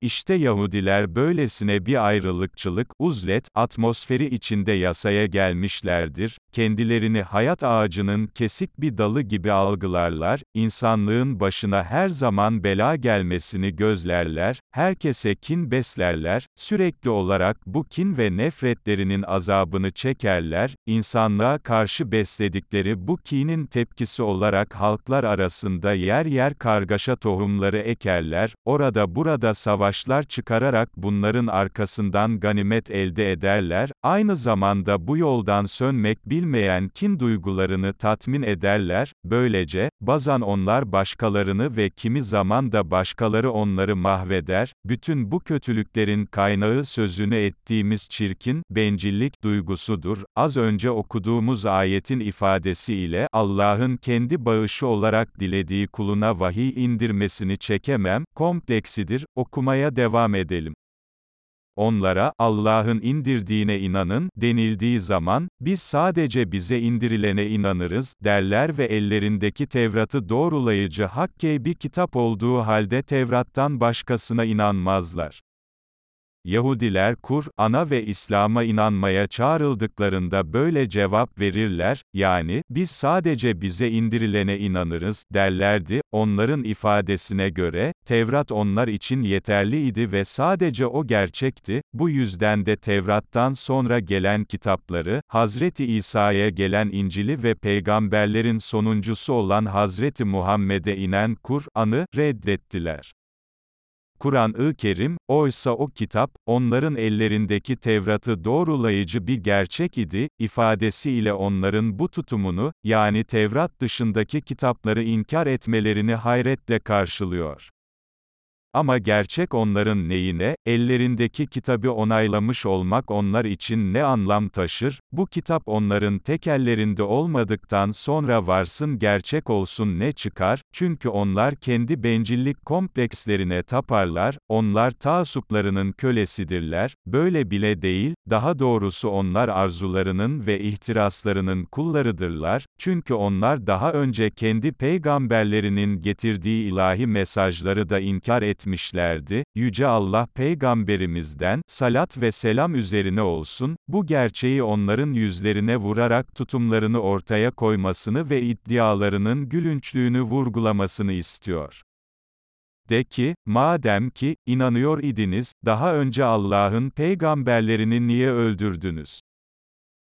İşte Yahudiler böylesine bir ayrılıkçılık, uzlet, atmosferi içinde yasaya gelmişlerdir, kendilerini hayat ağacının kesik bir dalı gibi algılarlar, insanlığın başına her zaman bela gelmesini gözlerler, herkese kin beslerler, sürekli olarak bu kin ve nefretlerinin azabını çekerler, insanlığa karşı besledikleri bu kinin tepkisi olarak halklar arasında yer yer kargaşa tohumları ekerler, orada burada savaş savaşlar çıkararak bunların arkasından ganimet elde ederler, aynı zamanda bu yoldan sönmek bilmeyen kin duygularını tatmin ederler, böylece, bazan onlar başkalarını ve kimi zaman da başkaları onları mahveder, bütün bu kötülüklerin kaynağı sözünü ettiğimiz çirkin, bencillik duygusudur, az önce okuduğumuz ayetin ifadesi ile, Allah'ın kendi bağışı olarak dilediği kuluna vahiy indirmesini çekemem, kompleksidir, okumaya okumaya devam edelim. Onlara, Allah'ın indirdiğine inanın, denildiği zaman, biz sadece bize indirilene inanırız, derler ve ellerindeki Tevrat'ı doğrulayıcı hakkey bir kitap olduğu halde Tevrat'tan başkasına inanmazlar. Yahudiler Kur'an'a ve İslam'a inanmaya çağrıldıklarında böyle cevap verirler, yani, biz sadece bize indirilene inanırız, derlerdi, onların ifadesine göre, Tevrat onlar için yeterliydi ve sadece o gerçekti, bu yüzden de Tevrat'tan sonra gelen kitapları, Hazreti İsa'ya gelen İncil'i ve peygamberlerin sonuncusu olan Hazreti Muhammed'e inen Kur'an'ı, reddettiler. Kur'an-ı Kerim, oysa o kitap, onların ellerindeki Tevrat'ı doğrulayıcı bir gerçek idi, ifadesiyle onların bu tutumunu, yani Tevrat dışındaki kitapları inkar etmelerini hayretle karşılıyor. Ama gerçek onların neyine, ellerindeki kitabı onaylamış olmak onlar için ne anlam taşır, bu kitap onların tekellerinde olmadıktan sonra varsın gerçek olsun ne çıkar, çünkü onlar kendi bencillik komplekslerine taparlar, onlar taasuplarının kölesidirler, böyle bile değil, daha doğrusu onlar arzularının ve ihtiraslarının kullarıdırlar, çünkü onlar daha önce kendi peygamberlerinin getirdiği ilahi mesajları da inkar etmişlerdir etmişlerdi, Yüce Allah Peygamberimizden, salat ve selam üzerine olsun, bu gerçeği onların yüzlerine vurarak tutumlarını ortaya koymasını ve iddialarının gülünçlüğünü vurgulamasını istiyor. De ki, madem ki, inanıyor idiniz, daha önce Allah'ın peygamberlerini niye öldürdünüz?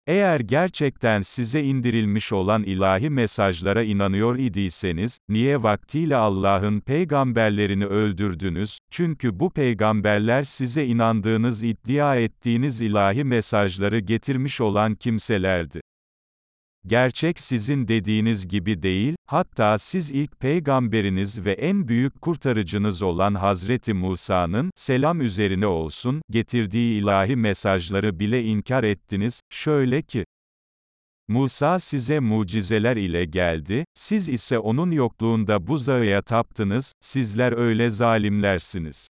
Eğer gerçekten size indirilmiş olan ilahi mesajlara inanıyor idiyseniz, niye vaktiyle Allah'ın peygamberlerini öldürdünüz? Çünkü bu peygamberler size inandığınız iddia ettiğiniz ilahi mesajları getirmiş olan kimselerdi. Gerçek sizin dediğiniz gibi değil, hatta siz ilk peygamberiniz ve en büyük kurtarıcınız olan Hazreti Musa'nın, selam üzerine olsun, getirdiği ilahi mesajları bile inkar ettiniz, şöyle ki, Musa size mucizeler ile geldi, siz ise onun yokluğunda buzağıya taptınız, sizler öyle zalimlersiniz.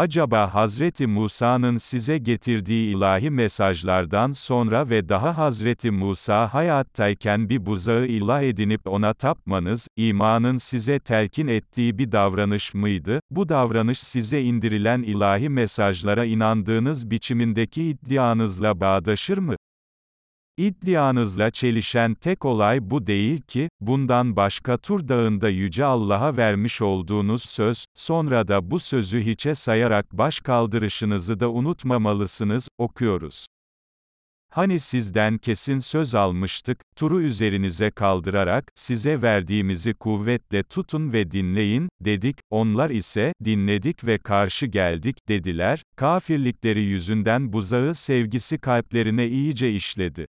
Acaba Hazreti Musa'nın size getirdiği ilahi mesajlardan sonra ve daha Hazreti Musa hayattayken bir buzağı ilah edinip ona tapmanız, imanın size telkin ettiği bir davranış mıydı? Bu davranış size indirilen ilahi mesajlara inandığınız biçimindeki iddianızla bağdaşır mı? İddianızla çelişen tek olay bu değil ki, bundan başka Tur Dağı'nda Yüce Allah'a vermiş olduğunuz söz, sonra da bu sözü hiçe sayarak baş kaldırışınızı da unutmamalısınız, okuyoruz. Hani sizden kesin söz almıştık, turu üzerinize kaldırarak, size verdiğimizi kuvvetle tutun ve dinleyin, dedik, onlar ise, dinledik ve karşı geldik, dediler, kafirlikleri yüzünden buzağı sevgisi kalplerine iyice işledi.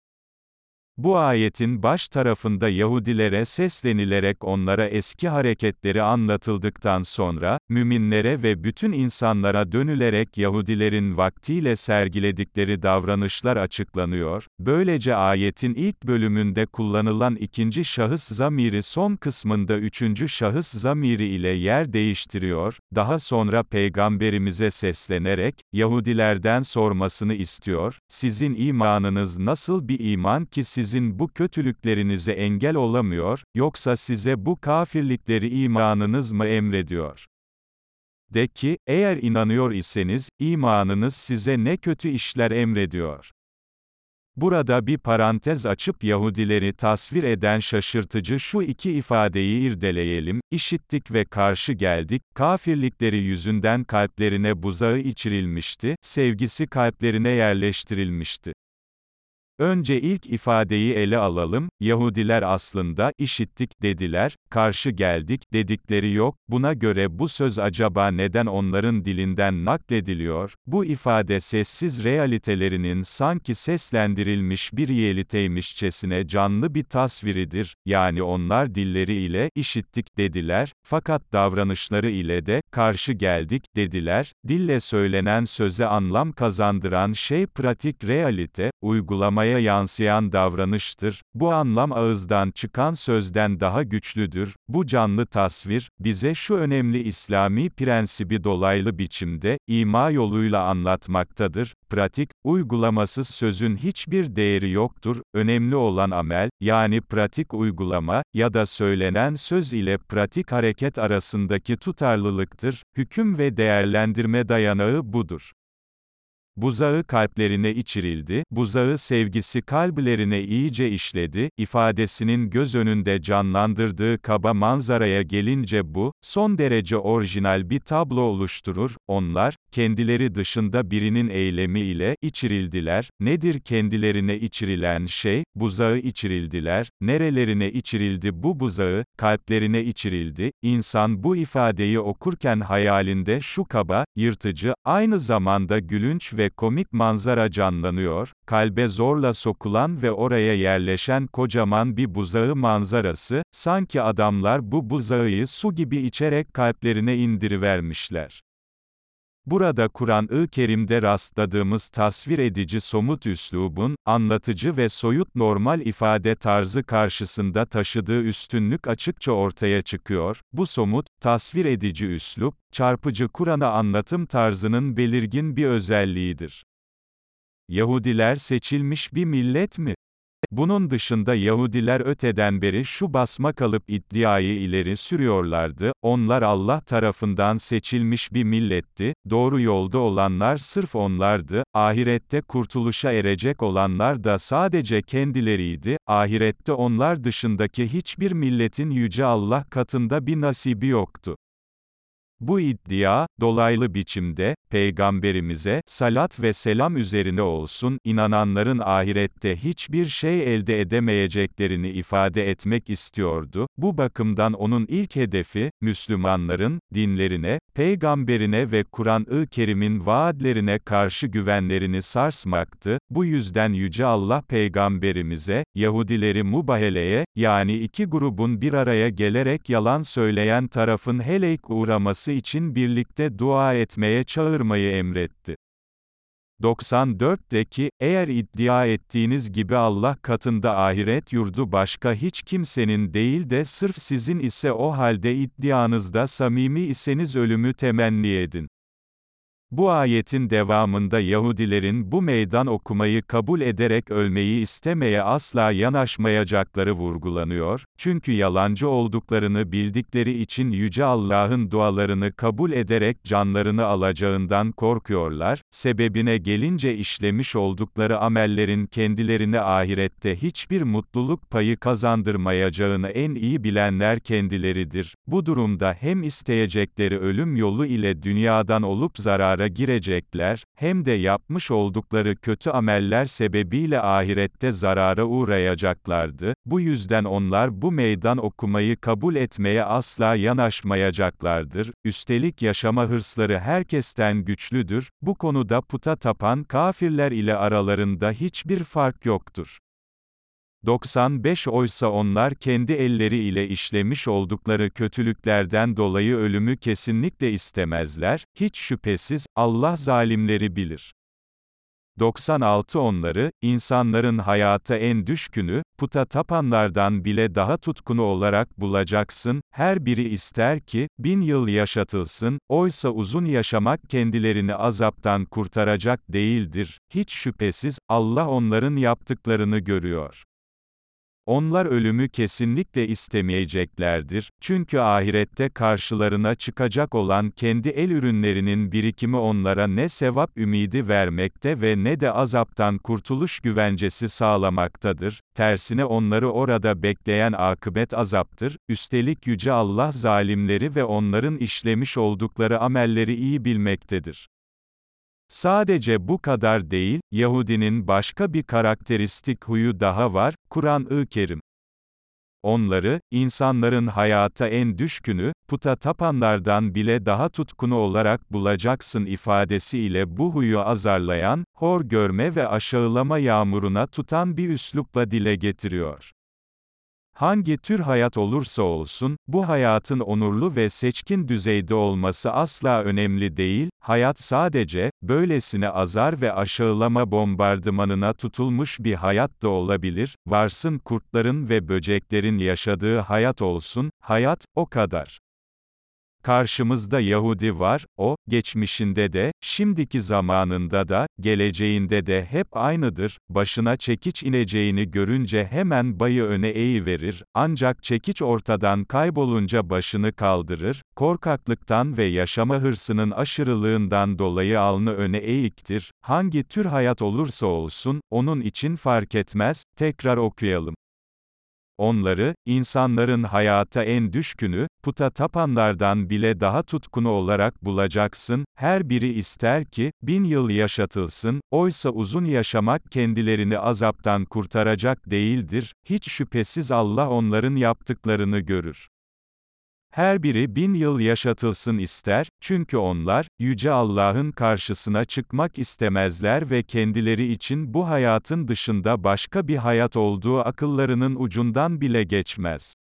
Bu ayetin baş tarafında Yahudilere seslenilerek onlara eski hareketleri anlatıldıktan sonra, müminlere ve bütün insanlara dönülerek Yahudilerin vaktiyle sergiledikleri davranışlar açıklanıyor, böylece ayetin ilk bölümünde kullanılan ikinci şahıs zamiri son kısmında üçüncü şahıs zamiri ile yer değiştiriyor, daha sonra Peygamberimize seslenerek, Yahudilerden sormasını istiyor, sizin imanınız nasıl bir iman ki siz sizin bu kötülüklerinize engel olamıyor, yoksa size bu kafirlikleri imanınız mı emrediyor? De ki, eğer inanıyor iseniz, imanınız size ne kötü işler emrediyor. Burada bir parantez açıp Yahudileri tasvir eden şaşırtıcı şu iki ifadeyi irdeleyelim, işittik ve karşı geldik, kafirlikleri yüzünden kalplerine buzağı içirilmişti, sevgisi kalplerine yerleştirilmişti. Önce ilk ifadeyi ele alalım, Yahudiler aslında, işittik, dediler, karşı geldik, dedikleri yok, buna göre bu söz acaba neden onların dilinden naklediliyor, bu ifade sessiz realitelerinin sanki seslendirilmiş bir realiteymişçesine canlı bir tasviridir, yani onlar dilleri ile, işittik, dediler, fakat davranışları ile de, karşı geldik, dediler, dille söylenen söze anlam kazandıran şey pratik realite, uygulamaya dünyaya yansıyan davranıştır, bu anlam ağızdan çıkan sözden daha güçlüdür, bu canlı tasvir, bize şu önemli İslami prensibi dolaylı biçimde, ima yoluyla anlatmaktadır, pratik, uygulamasız sözün hiçbir değeri yoktur, önemli olan amel, yani pratik uygulama, ya da söylenen söz ile pratik hareket arasındaki tutarlılıktır, hüküm ve değerlendirme dayanağı budur. Buzağı kalplerine içirildi, buzağı sevgisi kalplerine iyice işledi, ifadesinin göz önünde canlandırdığı kaba manzaraya gelince bu, son derece orijinal bir tablo oluşturur, onlar, kendileri dışında birinin eylemi ile, içirildiler, nedir kendilerine içirilen şey, buzağı içirildiler, nerelerine içirildi bu buzağı, kalplerine içirildi, insan bu ifadeyi okurken hayalinde şu kaba, yırtıcı, aynı zamanda gülünç ve komik manzara canlanıyor, kalbe zorla sokulan ve oraya yerleşen kocaman bir buzağı manzarası, sanki adamlar bu buzağı su gibi içerek kalplerine indirivermişler. Burada Kur'an-ı Kerim'de rastladığımız tasvir edici somut üslubun, anlatıcı ve soyut normal ifade tarzı karşısında taşıdığı üstünlük açıkça ortaya çıkıyor. Bu somut, tasvir edici üslup, çarpıcı Kur'an'a anlatım tarzının belirgin bir özelliğidir. Yahudiler seçilmiş bir millet mi? Bunun dışında Yahudiler öteden beri şu basma kalıp iddiayı ileri sürüyorlardı, onlar Allah tarafından seçilmiş bir milletti, doğru yolda olanlar sırf onlardı, ahirette kurtuluşa erecek olanlar da sadece kendileriydi, ahirette onlar dışındaki hiçbir milletin Yüce Allah katında bir nasibi yoktu. Bu iddia, dolaylı biçimde, Peygamberimize, salat ve selam üzerine olsun, inananların ahirette hiçbir şey elde edemeyeceklerini ifade etmek istiyordu. Bu bakımdan onun ilk hedefi, Müslümanların, dinlerine, peygamberine ve Kur'an-ı Kerim'in vaadlerine karşı güvenlerini sarsmaktı. Bu yüzden Yüce Allah peygamberimize, Yahudileri mubaheleye, yani iki grubun bir araya gelerek yalan söyleyen tarafın helek uğraması için birlikte dua etmeye çağırmayı emretti. 94'teki, eğer iddia ettiğiniz gibi Allah katında ahiret yurdu başka hiç kimsenin değil de sırf sizin ise o halde iddianızda samimi iseniz ölümü temenni edin. Bu ayetin devamında Yahudilerin bu meydan okumayı kabul ederek ölmeyi istemeye asla yanaşmayacakları vurgulanıyor, çünkü yalancı olduklarını bildikleri için Yüce Allah'ın dualarını kabul ederek canlarını alacağından korkuyorlar, sebebine gelince işlemiş oldukları amellerin kendilerine ahirette hiçbir mutluluk payı kazandırmayacağını en iyi bilenler kendileridir. Bu durumda hem isteyecekleri ölüm yolu ile dünyadan olup zarar zarara girecekler, hem de yapmış oldukları kötü ameller sebebiyle ahirette zarara uğrayacaklardı, bu yüzden onlar bu meydan okumayı kabul etmeye asla yanaşmayacaklardır, üstelik yaşama hırsları herkesten güçlüdür, bu konuda puta tapan kafirler ile aralarında hiçbir fark yoktur. 95 oysa onlar kendi elleri ile işlemiş oldukları kötülüklerden dolayı ölümü kesinlikle istemezler, hiç şüphesiz, Allah zalimleri bilir. 96 onları, insanların hayata en düşkünü, puta tapanlardan bile daha tutkunu olarak bulacaksın, her biri ister ki, bin yıl yaşatılsın, oysa uzun yaşamak kendilerini azaptan kurtaracak değildir, hiç şüphesiz, Allah onların yaptıklarını görüyor. Onlar ölümü kesinlikle istemeyeceklerdir, çünkü ahirette karşılarına çıkacak olan kendi el ürünlerinin birikimi onlara ne sevap ümidi vermekte ve ne de azaptan kurtuluş güvencesi sağlamaktadır, tersine onları orada bekleyen akıbet azaptır, üstelik Yüce Allah zalimleri ve onların işlemiş oldukları amelleri iyi bilmektedir. Sadece bu kadar değil, Yahudinin başka bir karakteristik huyu daha var, Kur'an-ı Kerim. Onları, insanların hayata en düşkünü, puta tapanlardan bile daha tutkunu olarak bulacaksın ifadesiyle bu huyu azarlayan, hor görme ve aşağılama yağmuruna tutan bir üslupla dile getiriyor. Hangi tür hayat olursa olsun, bu hayatın onurlu ve seçkin düzeyde olması asla önemli değil, hayat sadece, böylesine azar ve aşağılama bombardımanına tutulmuş bir hayat da olabilir, varsın kurtların ve böceklerin yaşadığı hayat olsun, hayat, o kadar. Karşımızda Yahudi var, o, geçmişinde de, şimdiki zamanında da, geleceğinde de hep aynıdır, başına çekiç ineceğini görünce hemen bayı öne eğiverir, ancak çekiç ortadan kaybolunca başını kaldırır, korkaklıktan ve yaşama hırsının aşırılığından dolayı alnı öne eğiktir, hangi tür hayat olursa olsun, onun için fark etmez, tekrar okuyalım. Onları, insanların hayata en düşkünü, puta tapanlardan bile daha tutkunu olarak bulacaksın, her biri ister ki, bin yıl yaşatılsın, oysa uzun yaşamak kendilerini azaptan kurtaracak değildir, hiç şüphesiz Allah onların yaptıklarını görür. Her biri bin yıl yaşatılsın ister, çünkü onlar, Yüce Allah'ın karşısına çıkmak istemezler ve kendileri için bu hayatın dışında başka bir hayat olduğu akıllarının ucundan bile geçmez.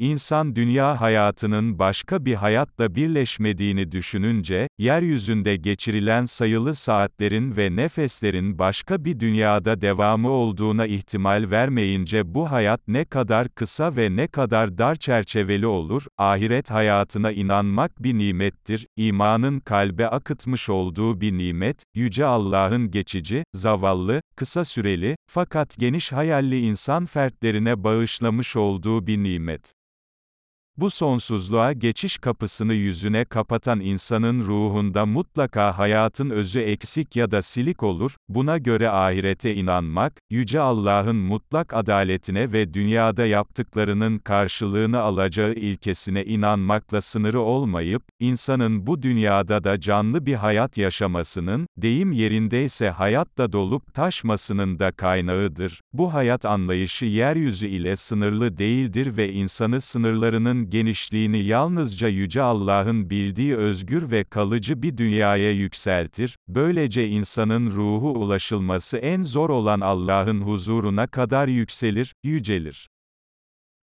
İnsan dünya hayatının başka bir hayatla birleşmediğini düşününce, yeryüzünde geçirilen sayılı saatlerin ve nefeslerin başka bir dünyada devamı olduğuna ihtimal vermeyince bu hayat ne kadar kısa ve ne kadar dar çerçeveli olur, ahiret hayatına inanmak bir nimettir, imanın kalbe akıtmış olduğu bir nimet, Yüce Allah'ın geçici, zavallı, kısa süreli, fakat geniş hayalli insan fertlerine bağışlamış olduğu bir nimet. Bu sonsuzluğa geçiş kapısını yüzüne kapatan insanın ruhunda mutlaka hayatın özü eksik ya da silik olur, buna göre ahirete inanmak, Yüce Allah'ın mutlak adaletine ve dünyada yaptıklarının karşılığını alacağı ilkesine inanmakla sınırı olmayıp, insanın bu dünyada da canlı bir hayat yaşamasının, deyim yerindeyse hayatla dolup taşmasının da kaynağıdır. Bu hayat anlayışı yeryüzü ile sınırlı değildir ve insanı sınırlarının genişliğini yalnızca Yüce Allah'ın bildiği özgür ve kalıcı bir dünyaya yükseltir, böylece insanın ruhu ulaşılması en zor olan Allah'ın huzuruna kadar yükselir, yücelir.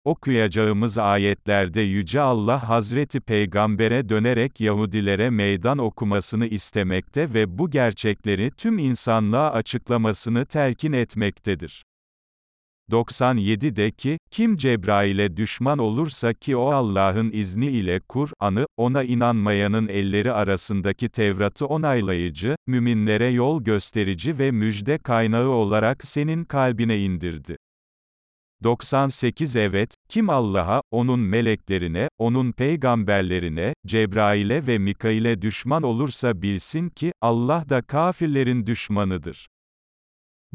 Okuyacağımız ayetlerde Yüce Allah Hazreti Peygamber'e dönerek Yahudilere meydan okumasını istemekte ve bu gerçekleri tüm insanlığa açıklamasını telkin etmektedir. 97'de ki, kim Cebrail'e düşman olursa ki o Allah'ın izni ile Kur'an'ı, ona inanmayanın elleri arasındaki Tevrat'ı onaylayıcı, müminlere yol gösterici ve müjde kaynağı olarak senin kalbine indirdi. 98 Evet, kim Allah'a, onun meleklerine, onun peygamberlerine, Cebrail'e ve Mikail'e düşman olursa bilsin ki, Allah da kafirlerin düşmanıdır.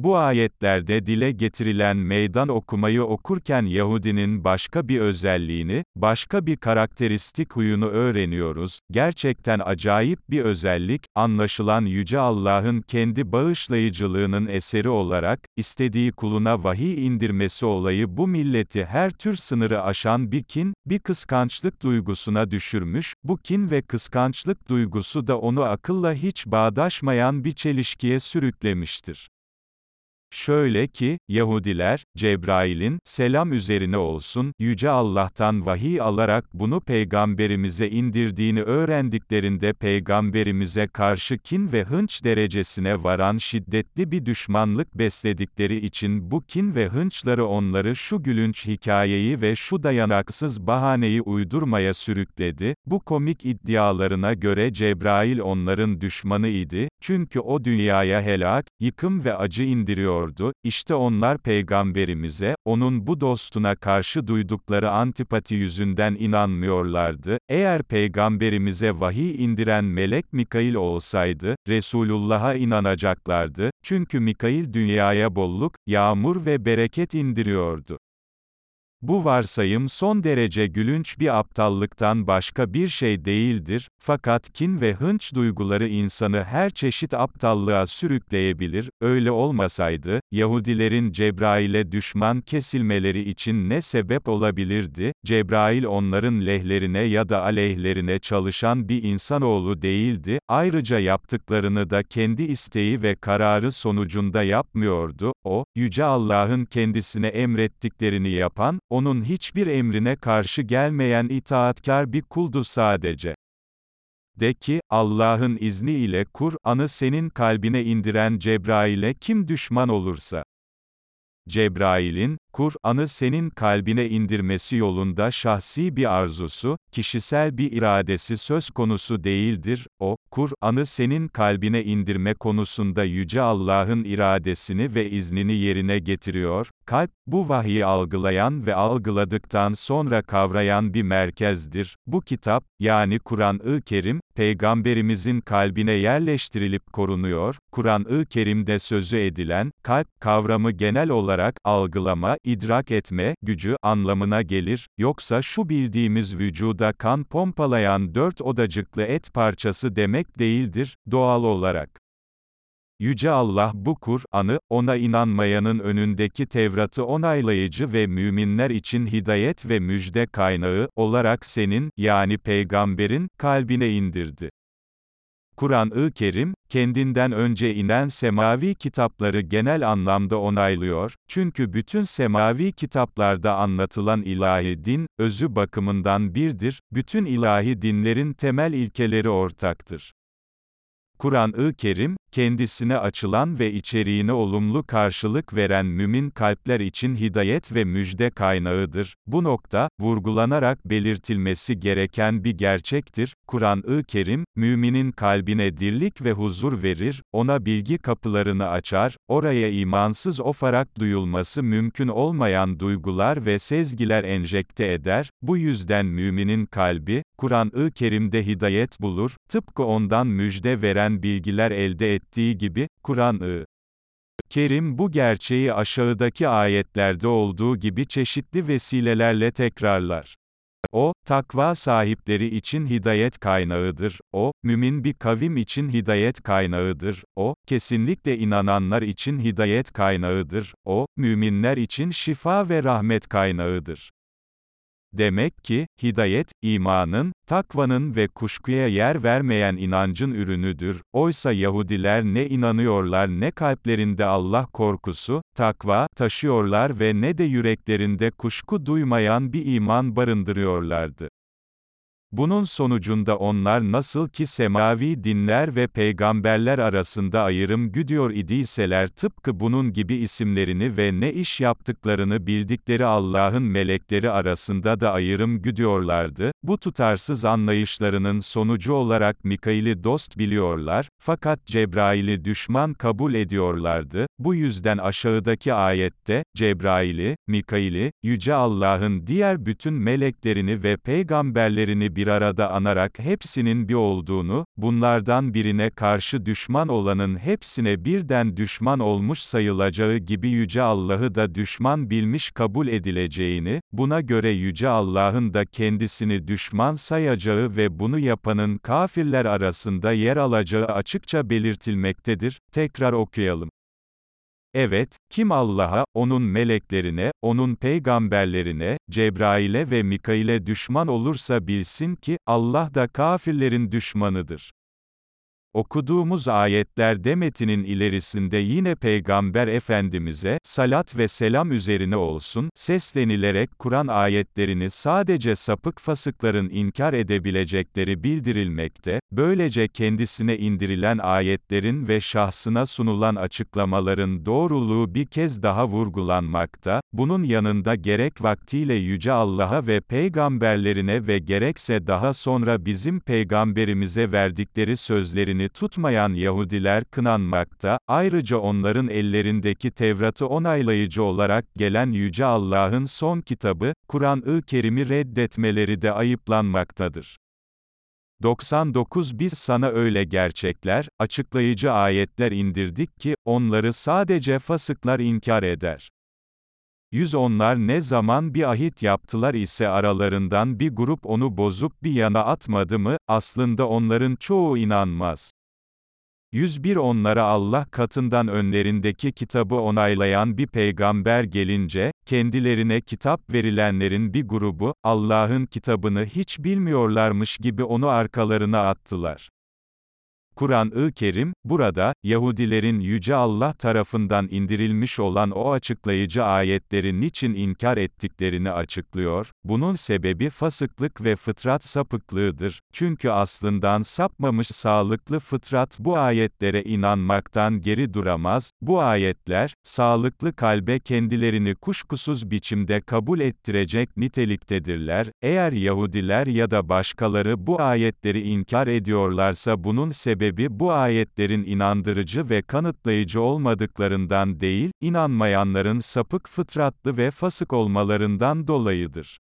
Bu ayetlerde dile getirilen meydan okumayı okurken Yahudinin başka bir özelliğini, başka bir karakteristik huyunu öğreniyoruz. Gerçekten acayip bir özellik, anlaşılan Yüce Allah'ın kendi bağışlayıcılığının eseri olarak, istediği kuluna vahiy indirmesi olayı bu milleti her tür sınırı aşan bir kin, bir kıskançlık duygusuna düşürmüş, bu kin ve kıskançlık duygusu da onu akılla hiç bağdaşmayan bir çelişkiye sürüklemiştir. Şöyle ki, Yahudiler, Cebrail'in, selam üzerine olsun, Yüce Allah'tan vahiy alarak bunu peygamberimize indirdiğini öğrendiklerinde peygamberimize karşı kin ve hınç derecesine varan şiddetli bir düşmanlık besledikleri için bu kin ve hınçları onları şu gülünç hikayeyi ve şu dayanaksız bahaneyi uydurmaya sürükledi, bu komik iddialarına göre Cebrail onların düşmanı idi, çünkü o dünyaya helak, yıkım ve acı indiriyor ediyordu, işte onlar peygamberimize, onun bu dostuna karşı duydukları antipati yüzünden inanmıyorlardı, eğer peygamberimize vahiy indiren melek Mikail olsaydı, Resulullah'a inanacaklardı, çünkü Mikail dünyaya bolluk, yağmur ve bereket indiriyordu. Bu varsayım son derece gülünç bir aptallıktan başka bir şey değildir, fakat kin ve hınç duyguları insanı her çeşit aptallığa sürükleyebilir, öyle olmasaydı, Yahudilerin Cebrail'e düşman kesilmeleri için ne sebep olabilirdi, Cebrail onların lehlerine ya da aleyhlerine çalışan bir insanoğlu değildi, ayrıca yaptıklarını da kendi isteği ve kararı sonucunda yapmıyordu, o, Yüce Allah'ın kendisine emrettiklerini yapan, onun hiçbir emrine karşı gelmeyen itaatkar bir kuldu sadece. De ki, Allah'ın izni ile Kur'an'ı senin kalbine indiren Cebrail'e kim düşman olursa, Cebrail'in, Kur'an'ı senin kalbine indirmesi yolunda şahsi bir arzusu, kişisel bir iradesi söz konusu değildir, o, Kur'an'ı senin kalbine indirme konusunda Yüce Allah'ın iradesini ve iznini yerine getiriyor, kalp, bu vahyi algılayan ve algıladıktan sonra kavrayan bir merkezdir. Bu kitap, yani Kur'an-ı Kerim, Peygamberimizin kalbine yerleştirilip korunuyor, Kur'an-ı Kerim'de sözü edilen, kalp, kavramı genel olarak, algılama, idrak etme, gücü, anlamına gelir, yoksa şu bildiğimiz vücuda kan pompalayan dört odacıklı et parçası demek değildir, doğal olarak. Yüce Allah bu Kur'an'ı, ona inanmayanın önündeki Tevrat'ı onaylayıcı ve müminler için hidayet ve müjde kaynağı, olarak senin, yani peygamberin, kalbine indirdi. Kur'an-ı Kerim, kendinden önce inen semavi kitapları genel anlamda onaylıyor, çünkü bütün semavi kitaplarda anlatılan ilahi din, özü bakımından birdir, bütün ilahi dinlerin temel ilkeleri ortaktır. Kur'an-ı Kerim, kendisine açılan ve içeriğine olumlu karşılık veren mümin kalpler için hidayet ve müjde kaynağıdır. Bu nokta, vurgulanarak belirtilmesi gereken bir gerçektir. Kur'an-ı Kerim, müminin kalbine dirlik ve huzur verir, ona bilgi kapılarını açar, oraya imansız ofarak duyulması mümkün olmayan duygular ve sezgiler enjekte eder, bu yüzden müminin kalbi, Kur'an-ı Kerim'de hidayet bulur, tıpkı ondan müjde veren bilgiler elde ettiği gibi, Kur'an-ı Kerim bu gerçeği aşağıdaki ayetlerde olduğu gibi çeşitli vesilelerle tekrarlar. O, takva sahipleri için hidayet kaynağıdır. O, mümin bir kavim için hidayet kaynağıdır. O, kesinlikle inananlar için hidayet kaynağıdır. O, müminler için şifa ve rahmet kaynağıdır. Demek ki, hidayet, imanın, takvanın ve kuşkuya yer vermeyen inancın ürünüdür. Oysa Yahudiler ne inanıyorlar ne kalplerinde Allah korkusu, takva, taşıyorlar ve ne de yüreklerinde kuşku duymayan bir iman barındırıyorlardı. Bunun sonucunda onlar nasıl ki semavi dinler ve peygamberler arasında ayrım güdüyor idiyseler tıpkı bunun gibi isimlerini ve ne iş yaptıklarını bildikleri Allah'ın melekleri arasında da ayrım güdüyorlardı, bu tutarsız anlayışlarının sonucu olarak Mikail'i dost biliyorlar, fakat Cebrail'i düşman kabul ediyorlardı, bu yüzden aşağıdaki ayette, Cebrail'i, Mikail'i, Yüce Allah'ın diğer bütün meleklerini ve peygamberlerini bir arada anarak hepsinin bir olduğunu, bunlardan birine karşı düşman olanın hepsine birden düşman olmuş sayılacağı gibi Yüce Allah'ı da düşman bilmiş kabul edileceğini, buna göre Yüce Allah'ın da kendisini düşman sayacağı ve bunu yapanın kafirler arasında yer alacağı açıkça belirtilmektedir. Tekrar okuyalım. Evet, kim Allah'a, onun meleklerine, onun peygamberlerine, Cebrail'e ve Mikail'e düşman olursa bilsin ki, Allah da kafirlerin düşmanıdır. Okuduğumuz ayetler demetinin ilerisinde yine Peygamber Efendimiz'e, salat ve selam üzerine olsun, seslenilerek Kur'an ayetlerini sadece sapık fasıkların inkar edebilecekleri bildirilmekte, böylece kendisine indirilen ayetlerin ve şahsına sunulan açıklamaların doğruluğu bir kez daha vurgulanmakta, bunun yanında gerek vaktiyle Yüce Allah'a ve peygamberlerine ve gerekse daha sonra bizim peygamberimize verdikleri sözlerini sözlerini tutmayan Yahudiler kınanmakta, ayrıca onların ellerindeki Tevrat'ı onaylayıcı olarak gelen Yüce Allah'ın son kitabı, Kur'an-ı Kerim'i reddetmeleri de ayıplanmaktadır. 99 Biz sana öyle gerçekler, açıklayıcı ayetler indirdik ki, onları sadece fasıklar inkar eder. Yüz onlar ne zaman bir ahit yaptılar ise aralarından bir grup onu bozup bir yana atmadı mı, aslında onların çoğu inanmaz. 101 Onlara Allah katından önlerindeki kitabı onaylayan bir peygamber gelince, kendilerine kitap verilenlerin bir grubu, Allah'ın kitabını hiç bilmiyorlarmış gibi onu arkalarına attılar. Kur'an-ı Kerim, burada, Yahudilerin Yüce Allah tarafından indirilmiş olan o açıklayıcı ayetleri niçin inkar ettiklerini açıklıyor, bunun sebebi fasıklık ve fıtrat sapıklığıdır, çünkü aslından sapmamış sağlıklı fıtrat bu ayetlere inanmaktan geri duramaz, bu ayetler, sağlıklı kalbe kendilerini kuşkusuz biçimde kabul ettirecek niteliktedirler, eğer Yahudiler ya da başkaları bu ayetleri inkar ediyorlarsa bunun sebebi, sebebi bu ayetlerin inandırıcı ve kanıtlayıcı olmadıklarından değil, inanmayanların sapık fıtratlı ve fasık olmalarından dolayıdır.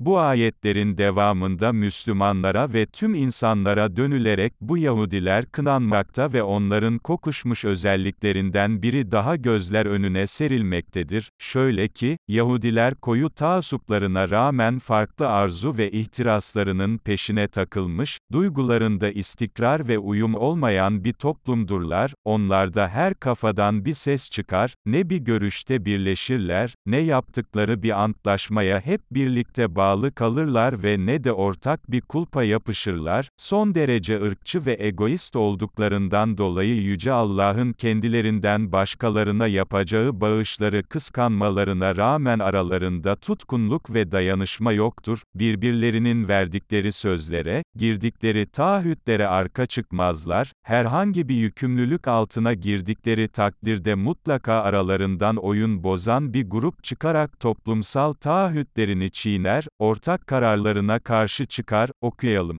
Bu ayetlerin devamında Müslümanlara ve tüm insanlara dönülerek bu Yahudiler kınanmakta ve onların kokuşmuş özelliklerinden biri daha gözler önüne serilmektedir. Şöyle ki, Yahudiler koyu taasuplarına rağmen farklı arzu ve ihtiraslarının peşine takılmış, duygularında istikrar ve uyum olmayan bir toplumdurlar, onlarda her kafadan bir ses çıkar, ne bir görüşte birleşirler, ne yaptıkları bir antlaşmaya hep birlikte bağlanırlar bağlı kalırlar ve ne de ortak bir kulpa yapışırlar, son derece ırkçı ve egoist olduklarından dolayı Yüce Allah'ın kendilerinden başkalarına yapacağı bağışları kıskanmalarına rağmen aralarında tutkunluk ve dayanışma yoktur, birbirlerinin verdikleri sözlere, girdikleri taahhütlere arka çıkmazlar, herhangi bir yükümlülük altına girdikleri takdirde mutlaka aralarından oyun bozan bir grup çıkarak toplumsal taahhütlerini çiğner, ortak kararlarına karşı çıkar, okuyalım.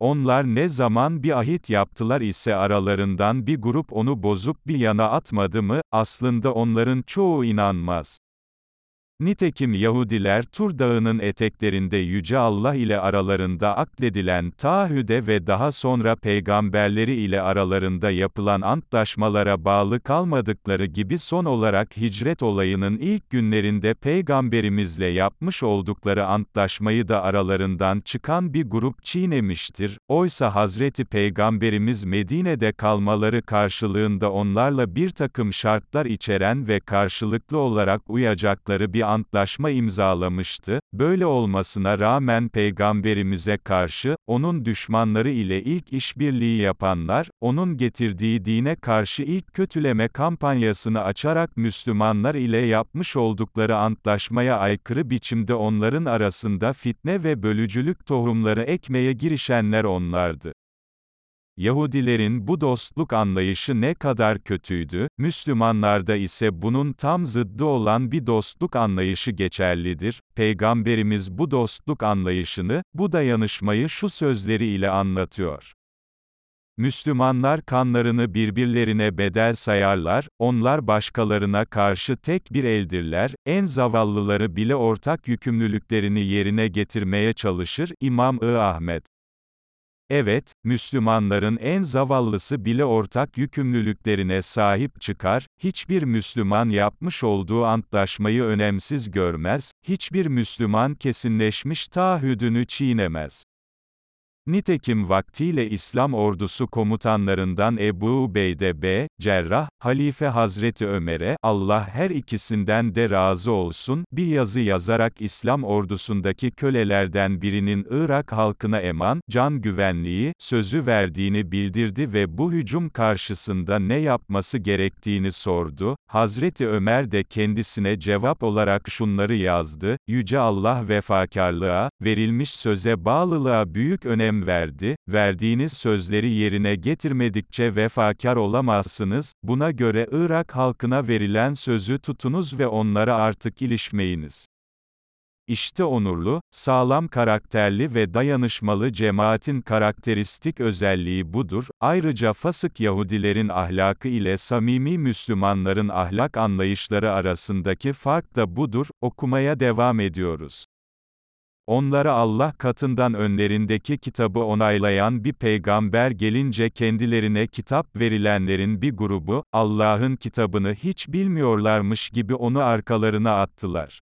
Onlar ne zaman bir ahit yaptılar ise aralarından bir grup onu bozup bir yana atmadı mı, aslında onların çoğu inanmaz. Nitekim Yahudiler Tur Dağı'nın eteklerinde Yüce Allah ile aralarında akledilen taahhüde ve daha sonra peygamberleri ile aralarında yapılan antlaşmalara bağlı kalmadıkları gibi son olarak hicret olayının ilk günlerinde peygamberimizle yapmış oldukları antlaşmayı da aralarından çıkan bir grup çiğnemiştir. Oysa Hazreti Peygamberimiz Medine'de kalmaları karşılığında onlarla bir takım şartlar içeren ve karşılıklı olarak uyacakları bir antlaşma imzalamıştı, böyle olmasına rağmen Peygamberimize karşı, onun düşmanları ile ilk işbirliği yapanlar, onun getirdiği dine karşı ilk kötüleme kampanyasını açarak Müslümanlar ile yapmış oldukları antlaşmaya aykırı biçimde onların arasında fitne ve bölücülük tohumları ekmeye girişenler onlardı. Yahudilerin bu dostluk anlayışı ne kadar kötüydü, Müslümanlarda ise bunun tam zıddı olan bir dostluk anlayışı geçerlidir. Peygamberimiz bu dostluk anlayışını, bu dayanışmayı şu sözleriyle anlatıyor. Müslümanlar kanlarını birbirlerine bedel sayarlar, onlar başkalarına karşı tek bir eldirler, en zavallıları bile ortak yükümlülüklerini yerine getirmeye çalışır, İmam-ı Ahmet. Evet, Müslümanların en zavallısı bile ortak yükümlülüklerine sahip çıkar, hiçbir Müslüman yapmış olduğu antlaşmayı önemsiz görmez, hiçbir Müslüman kesinleşmiş taahhüdünü çiğnemez. Nitekim vaktiyle İslam ordusu komutanlarından Ebu Ubeyde B. Cerrah, Halife Hazreti Ömer'e, Allah her ikisinden de razı olsun, bir yazı yazarak İslam ordusundaki kölelerden birinin Irak halkına eman, can güvenliği, sözü verdiğini bildirdi ve bu hücum karşısında ne yapması gerektiğini sordu. Hazreti Ömer de kendisine cevap olarak şunları yazdı, Yüce Allah vefakarlığa, verilmiş söze bağlılığa büyük önem önem verdi, verdiğiniz sözleri yerine getirmedikçe vefakar olamazsınız, buna göre Irak halkına verilen sözü tutunuz ve onlara artık ilişmeyiniz. İşte onurlu, sağlam karakterli ve dayanışmalı cemaatin karakteristik özelliği budur. Ayrıca fasık Yahudilerin ahlakı ile samimi Müslümanların ahlak anlayışları arasındaki fark da budur. Okumaya devam ediyoruz. Onlara Allah katından önlerindeki kitabı onaylayan bir peygamber gelince kendilerine kitap verilenlerin bir grubu, Allah'ın kitabını hiç bilmiyorlarmış gibi onu arkalarına attılar.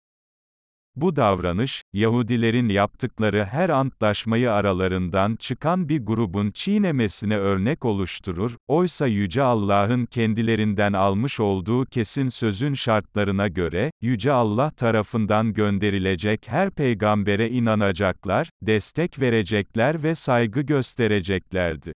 Bu davranış, Yahudilerin yaptıkları her antlaşmayı aralarından çıkan bir grubun çiğnemesine örnek oluşturur, oysa Yüce Allah'ın kendilerinden almış olduğu kesin sözün şartlarına göre, Yüce Allah tarafından gönderilecek her peygambere inanacaklar, destek verecekler ve saygı göstereceklerdi.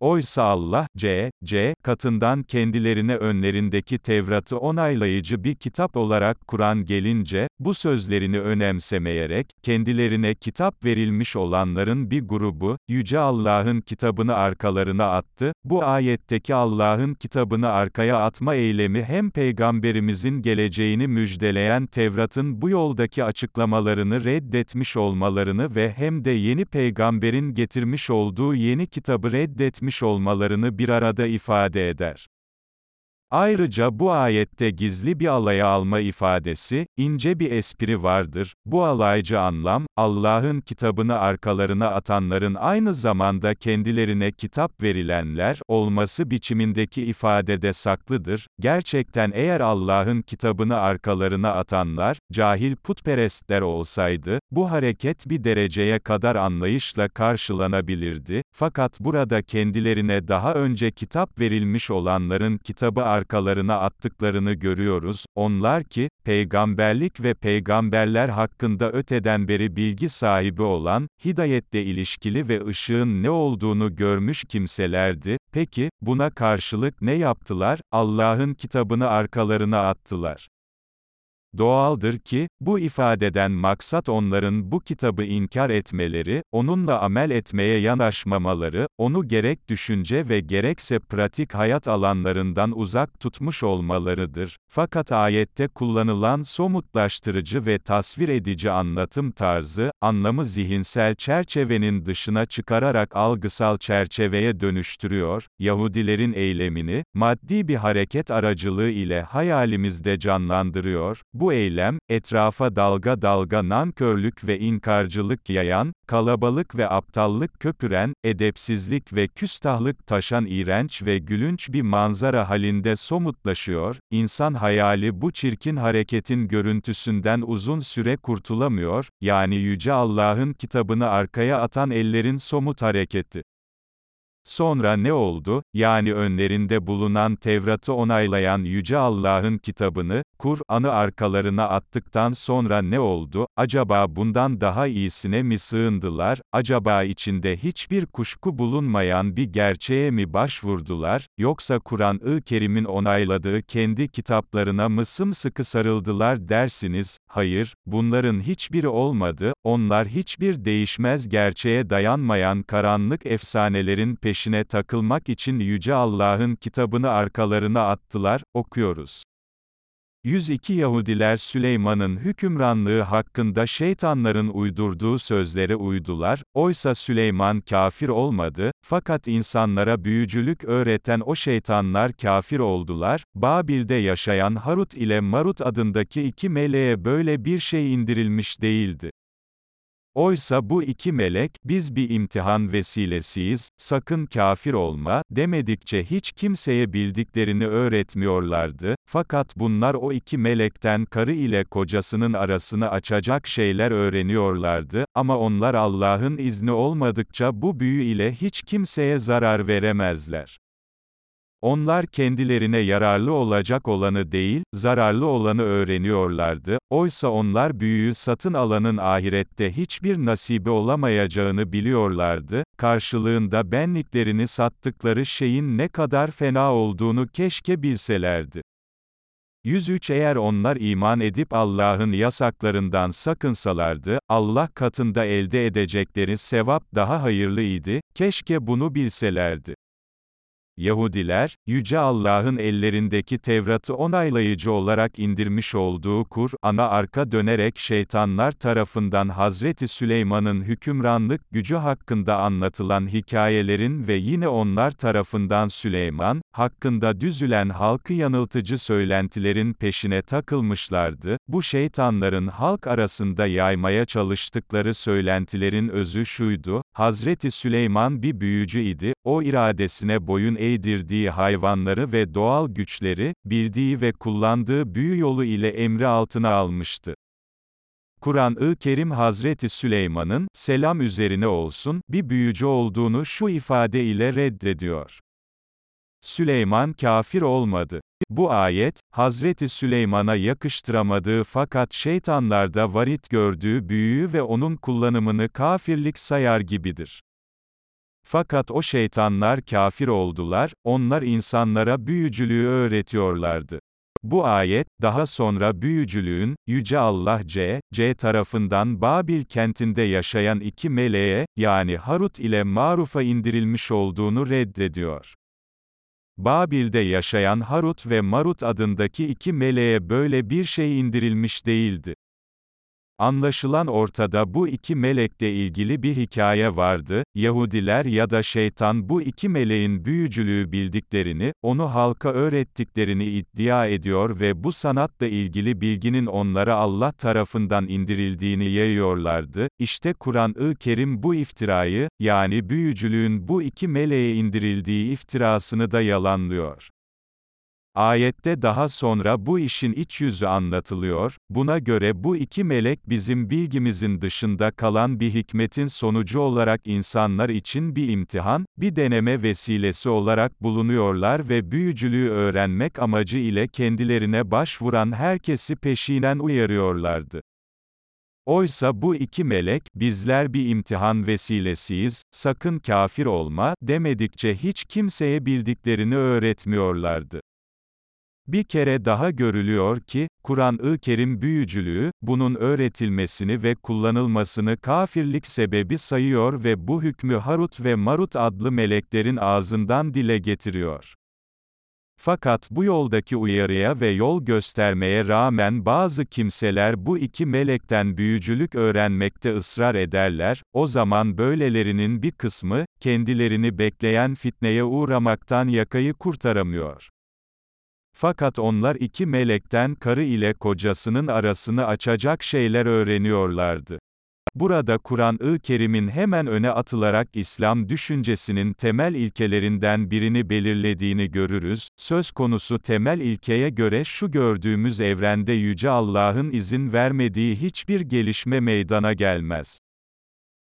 Oysa Allah, C, C, katından kendilerine önlerindeki Tevrat'ı onaylayıcı bir kitap olarak Kur'an gelince, bu sözlerini önemsemeyerek, kendilerine kitap verilmiş olanların bir grubu, Yüce Allah'ın kitabını arkalarına attı, bu ayetteki Allah'ın kitabını arkaya atma eylemi hem Peygamberimizin geleceğini müjdeleyen Tevrat'ın bu yoldaki açıklamalarını reddetmiş olmalarını ve hem de yeni peygamberin getirmiş olduğu yeni kitabı reddetmiş etmiş olmalarını bir arada ifade eder. Ayrıca bu ayette gizli bir alaya alma ifadesi, ince bir espri vardır. Bu alaycı anlam, Allah'ın kitabını arkalarına atanların aynı zamanda kendilerine kitap verilenler, olması biçimindeki ifadede saklıdır. Gerçekten eğer Allah'ın kitabını arkalarına atanlar, cahil putperestler olsaydı, bu hareket bir dereceye kadar anlayışla karşılanabilirdi. Fakat burada kendilerine daha önce kitap verilmiş olanların kitabı arkalarına attıklarını görüyoruz, onlar ki, peygamberlik ve peygamberler hakkında öteden beri bilgi sahibi olan, hidayetle ilişkili ve ışığın ne olduğunu görmüş kimselerdi, peki, buna karşılık ne yaptılar? Allah'ın kitabını arkalarına attılar. Doğaldır ki, bu ifadeden maksat onların bu kitabı inkar etmeleri, onunla amel etmeye yanaşmamaları, onu gerek düşünce ve gerekse pratik hayat alanlarından uzak tutmuş olmalarıdır. Fakat ayette kullanılan somutlaştırıcı ve tasvir edici anlatım tarzı, anlamı zihinsel çerçevenin dışına çıkararak algısal çerçeveye dönüştürüyor, Yahudilerin eylemini, maddi bir hareket aracılığı ile hayalimizde canlandırıyor, bu eylem, etrafa dalga dalga nankörlük ve inkarcılık yayan, kalabalık ve aptallık köpüren, edepsizlik ve küstahlık taşan iğrenç ve gülünç bir manzara halinde somutlaşıyor, insan hayali bu çirkin hareketin görüntüsünden uzun süre kurtulamıyor, yani Yüce Allah'ın kitabını arkaya atan ellerin somut hareketi. Sonra ne oldu? Yani önlerinde bulunan Tevrat'ı onaylayan Yüce Allah'ın kitabını, Kur'an'ı arkalarına attıktan sonra ne oldu? Acaba bundan daha iyisine mi sığındılar? Acaba içinde hiçbir kuşku bulunmayan bir gerçeğe mi başvurdular? Yoksa Kur'an-ı Kerim'in onayladığı kendi kitaplarına mı sımsıkı sarıldılar dersiniz? Hayır, bunların hiçbiri olmadı, onlar hiçbir değişmez gerçeğe dayanmayan karanlık efsanelerin peşine takılmak için Yüce Allah'ın kitabını arkalarına attılar, okuyoruz. 102 Yahudiler Süleyman'ın hükümranlığı hakkında şeytanların uydurduğu sözlere uydular, oysa Süleyman kafir olmadı, fakat insanlara büyücülük öğreten o şeytanlar kafir oldular, Babil'de yaşayan Harut ile Marut adındaki iki meleğe böyle bir şey indirilmiş değildi. Oysa bu iki melek, biz bir imtihan vesilesiyiz, sakın kafir olma, demedikçe hiç kimseye bildiklerini öğretmiyorlardı, fakat bunlar o iki melekten karı ile kocasının arasını açacak şeyler öğreniyorlardı, ama onlar Allah'ın izni olmadıkça bu büyü ile hiç kimseye zarar veremezler. Onlar kendilerine yararlı olacak olanı değil, zararlı olanı öğreniyorlardı, oysa onlar büyüyü satın alanın ahirette hiçbir nasibi olamayacağını biliyorlardı, karşılığında benliklerini sattıkları şeyin ne kadar fena olduğunu keşke bilselerdi. 103 Eğer onlar iman edip Allah'ın yasaklarından sakınsalardı, Allah katında elde edecekleri sevap daha hayırlıydı, keşke bunu bilselerdi. Yahudiler, Yüce Allah'ın ellerindeki Tevrat'ı onaylayıcı olarak indirmiş olduğu Kur'an'a arka dönerek şeytanlar tarafından Hazreti Süleyman'ın hükümranlık gücü hakkında anlatılan hikayelerin ve yine onlar tarafından Süleyman, hakkında düzülen halkı yanıltıcı söylentilerin peşine takılmışlardı, bu şeytanların halk arasında yaymaya çalıştıkları söylentilerin özü şuydu, Hazreti Süleyman bir büyücü idi, o iradesine boyun eğdirdiği hayvanları ve doğal güçleri, bildiği ve kullandığı büyü yolu ile emri altına almıştı. Kur'an-ı Kerim Hazreti Süleyman'ın, selam üzerine olsun, bir büyücü olduğunu şu ifade ile reddediyor. Süleyman kafir olmadı. Bu ayet, Hazreti Süleyman'a yakıştıramadığı fakat şeytanlarda varit gördüğü büyüyü ve onun kullanımını kafirlik sayar gibidir. Fakat o şeytanlar kafir oldular, onlar insanlara büyücülüğü öğretiyorlardı. Bu ayet, daha sonra büyücülüğün, Yüce Allah C, C tarafından Babil kentinde yaşayan iki meleğe, yani Harut ile Maruf'a indirilmiş olduğunu reddediyor. Babil'de yaşayan Harut ve Marut adındaki iki meleğe böyle bir şey indirilmiş değildi. Anlaşılan ortada bu iki melekle ilgili bir hikaye vardı, Yahudiler ya da şeytan bu iki meleğin büyücülüğü bildiklerini, onu halka öğrettiklerini iddia ediyor ve bu sanatla ilgili bilginin onlara Allah tarafından indirildiğini yayıyorlardı, İşte Kur'an-ı Kerim bu iftirayı, yani büyücülüğün bu iki meleğe indirildiği iftirasını da yalanlıyor. Ayette daha sonra bu işin iç yüzü anlatılıyor, buna göre bu iki melek bizim bilgimizin dışında kalan bir hikmetin sonucu olarak insanlar için bir imtihan, bir deneme vesilesi olarak bulunuyorlar ve büyücülüğü öğrenmek amacı ile kendilerine başvuran herkesi peşinen uyarıyorlardı. Oysa bu iki melek, bizler bir imtihan vesilesiyiz, sakın kafir olma, demedikçe hiç kimseye bildiklerini öğretmiyorlardı. Bir kere daha görülüyor ki, Kur'an-ı Kerim büyücülüğü, bunun öğretilmesini ve kullanılmasını kafirlik sebebi sayıyor ve bu hükmü Harut ve Marut adlı meleklerin ağzından dile getiriyor. Fakat bu yoldaki uyarıya ve yol göstermeye rağmen bazı kimseler bu iki melekten büyücülük öğrenmekte ısrar ederler, o zaman böylelerinin bir kısmı, kendilerini bekleyen fitneye uğramaktan yakayı kurtaramıyor. Fakat onlar iki melekten karı ile kocasının arasını açacak şeyler öğreniyorlardı. Burada Kur'an-ı Kerim'in hemen öne atılarak İslam düşüncesinin temel ilkelerinden birini belirlediğini görürüz. Söz konusu temel ilkeye göre şu gördüğümüz evrende Yüce Allah'ın izin vermediği hiçbir gelişme meydana gelmez.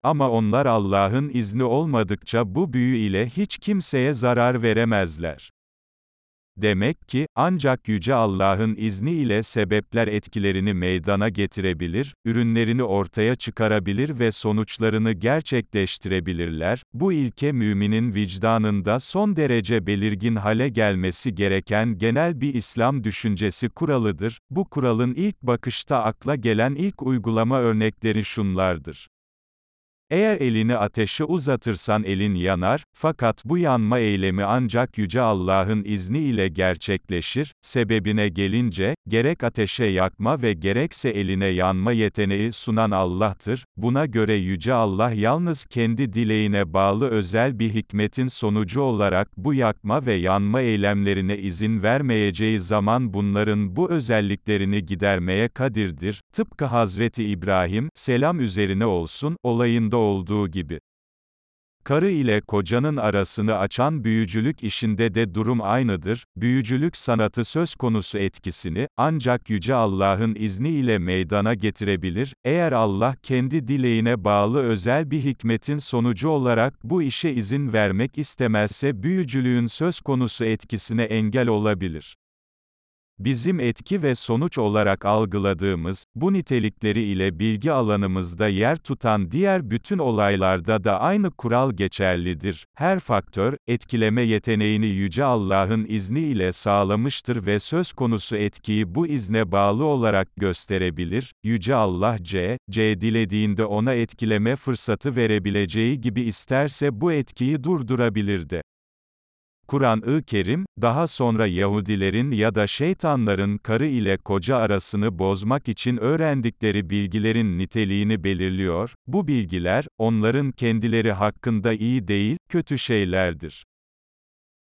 Ama onlar Allah'ın izni olmadıkça bu büyü ile hiç kimseye zarar veremezler. Demek ki, ancak Yüce Allah'ın izniyle sebepler etkilerini meydana getirebilir, ürünlerini ortaya çıkarabilir ve sonuçlarını gerçekleştirebilirler. Bu ilke müminin vicdanında son derece belirgin hale gelmesi gereken genel bir İslam düşüncesi kuralıdır. Bu kuralın ilk bakışta akla gelen ilk uygulama örnekleri şunlardır. Eğer elini ateşe uzatırsan elin yanar, fakat bu yanma eylemi ancak Yüce Allah'ın izni ile gerçekleşir, sebebine gelince, gerek ateşe yakma ve gerekse eline yanma yeteneği sunan Allah'tır, buna göre Yüce Allah yalnız kendi dileğine bağlı özel bir hikmetin sonucu olarak bu yakma ve yanma eylemlerine izin vermeyeceği zaman bunların bu özelliklerini gidermeye kadirdir, tıpkı Hazreti İbrahim, selam üzerine olsun, olayında olduğu gibi. Karı ile kocanın arasını açan büyücülük işinde de durum aynıdır. Büyücülük sanatı söz konusu etkisini, ancak Yüce Allah'ın izniyle meydana getirebilir, eğer Allah kendi dileğine bağlı özel bir hikmetin sonucu olarak bu işe izin vermek istemezse büyücülüğün söz konusu etkisine engel olabilir. Bizim etki ve sonuç olarak algıladığımız, bu nitelikleri ile bilgi alanımızda yer tutan diğer bütün olaylarda da aynı kural geçerlidir. Her faktör, etkileme yeteneğini Yüce Allah'ın izni ile sağlamıştır ve söz konusu etkiyi bu izne bağlı olarak gösterebilir. Yüce Allah C, C dilediğinde ona etkileme fırsatı verebileceği gibi isterse bu etkiyi durdurabilir de. Kur'an-ı Kerim, daha sonra Yahudilerin ya da şeytanların karı ile koca arasını bozmak için öğrendikleri bilgilerin niteliğini belirliyor, bu bilgiler, onların kendileri hakkında iyi değil, kötü şeylerdir.